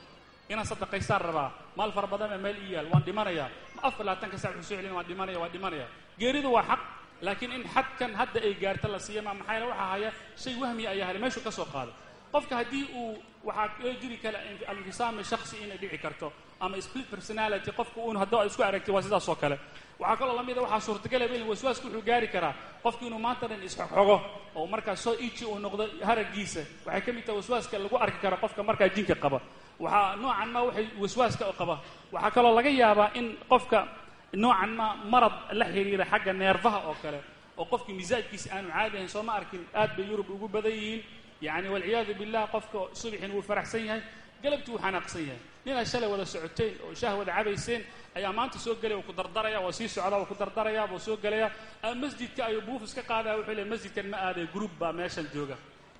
inaan sadaqaystaan rabaa maal fara badan baa meel ii yaal waan dhimanayaa ma afar labaatanka sac wuxuu celin waan dhimanaya waan dhimanaya. Geeridu waa xaq laakiin in xadkan hadda ay gaarta la siiya ma maxaa yeele waxaa haya shay wahmiya ayaa hale meeshuu ka soo qaado qofka haddii uu waxaa loo jiri kara alinfisaami shaksi inay dhici karto ama split personality qofka uun haddoo isku aragtay waa sidaas oo kale. Waxaa kaloo lamida waxaa suurtagalaba in waswaasku wuxuu gaari karaa qofki inuu maanta dhan isxogo oo markaa soo iji uu noqdo haragiisa waxay ka mid tahay waswaaska lagu arki kara qofka markaa jinka qaba waxaa noocan ma waxay waswaaska qaba. Waxaa kaloo laga yaabaa in qofka noocan ma marad la xiriira xagga neerfaha oo kale oo qofkii misaajkiisa aanu caadi ahayn. Soo ma arkin aad bay yurub ugu badan yihiin. Yacni walciyaadu billah qofka subaxin wuu faraxsan yahay. Galabtii wuu xanaaqsan yahay. Ninaad shalay wada socoteen oo shaah wada cabayseen ayaa maanta soo gelaya wuu ku dardaraya waa sii socdaa wuu ku dardaraya wuu soo gelaya masjidka ayuu buufis ka qaadaya wuxuu leey masjidkan ma aaday gruub baa meeshan jooga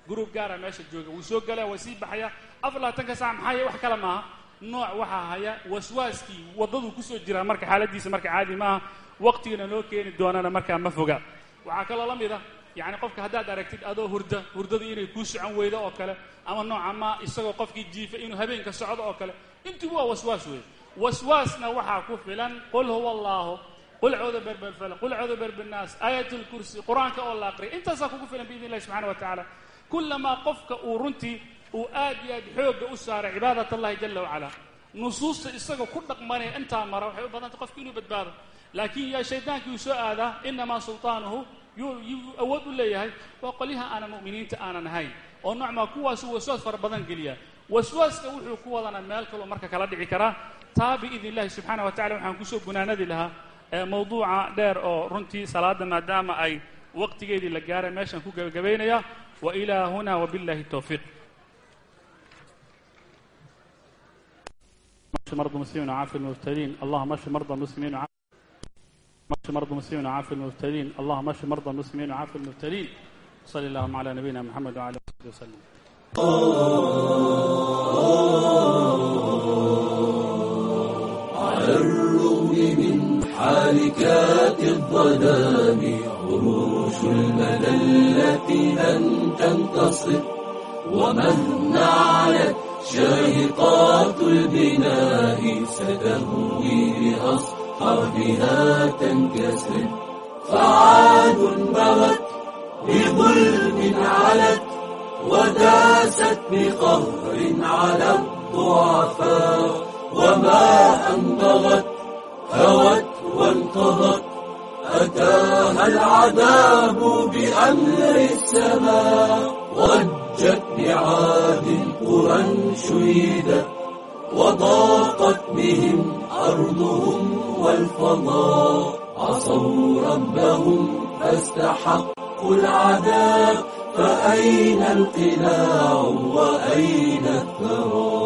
gruub gaara meesha jooga. Wuu soo gelaya waa sii baxaya afar labaatanka sac maxaa wax kale maaha. Nooc waxaa haya waswaaskii waddaduu ku soo jiraa marka xaaladiisa marka caadi maaha. Waqtigana loo keeni doonana markaa ma foga. Waxaa kaloo la mid a yacni qofka haddaad aragtid adoo hurda hurdadu inay kuu socon weydo oo kale ama nooca ma isagoo qofkii jiifa inuu habeenka socdo oo kale. Intuba waa waswaas wey waswaasna waxaa ku filan qul huwa allaahu qul cawda berberfal qul cawda berbernaas aayat lkursi qur'aanka oo la aqriya intaasaa kugu filan biidn illahi subxana wa tacaala kullamaa qofka uu runtii uu aad iyo aad xoogga u saaray cibaadat allahi jala wacala. Nusuusta isagoo ku dhaqmanaya intaa mara waxay u badantay qofka inuu badbaado. Laakiin yaa shaydaankii uu soo aadaa inamaa sultaanuhu yuu awood u leeyahay waa qolyaha aanan mu'miniinta aanan ahayn. Oo noocmaa kuwaasuu waswaas fara badan geliyaa. Waswaaska wuxuu ku wadana meel kaloo marka kala dhici karaa taa biidn illahi subxaana wa tacala waxaan ku soo gunaanadi lahaa mawduuca dheer oo runtii salaadda maadaama ay waqtigeedii la gaaray meeshaan ku gebagabaynaya wa ilaa huna wabillahi towfiiq مرضى المسلمين وعافي المبتلين اللهم اشف مرضى المسلمين وعافي اشف مرضى المسلمين وعافي المبتلين اللهم اشف مرضى المسلمين وعافي المبتلين صلى اللهم على نبينا محمد وعلى اله وصحبه وسلم على الرغم من حالكات الظلام عيش المذلة لن تنتصر ومهما علت شاهقات البناء ستهوي بأصحابها تنكسر فعاد بغت بظلم علت وداست بقهر على الضعفاء وما أنبغت هوت وانقضت أتاها العذاب بأمر السماء وجت بعاد قرى شيدا وضاقت بهم أرضهم والفضاء عصوا ربهم فاستحقوا العذاب فأين القلاع وأين الثرى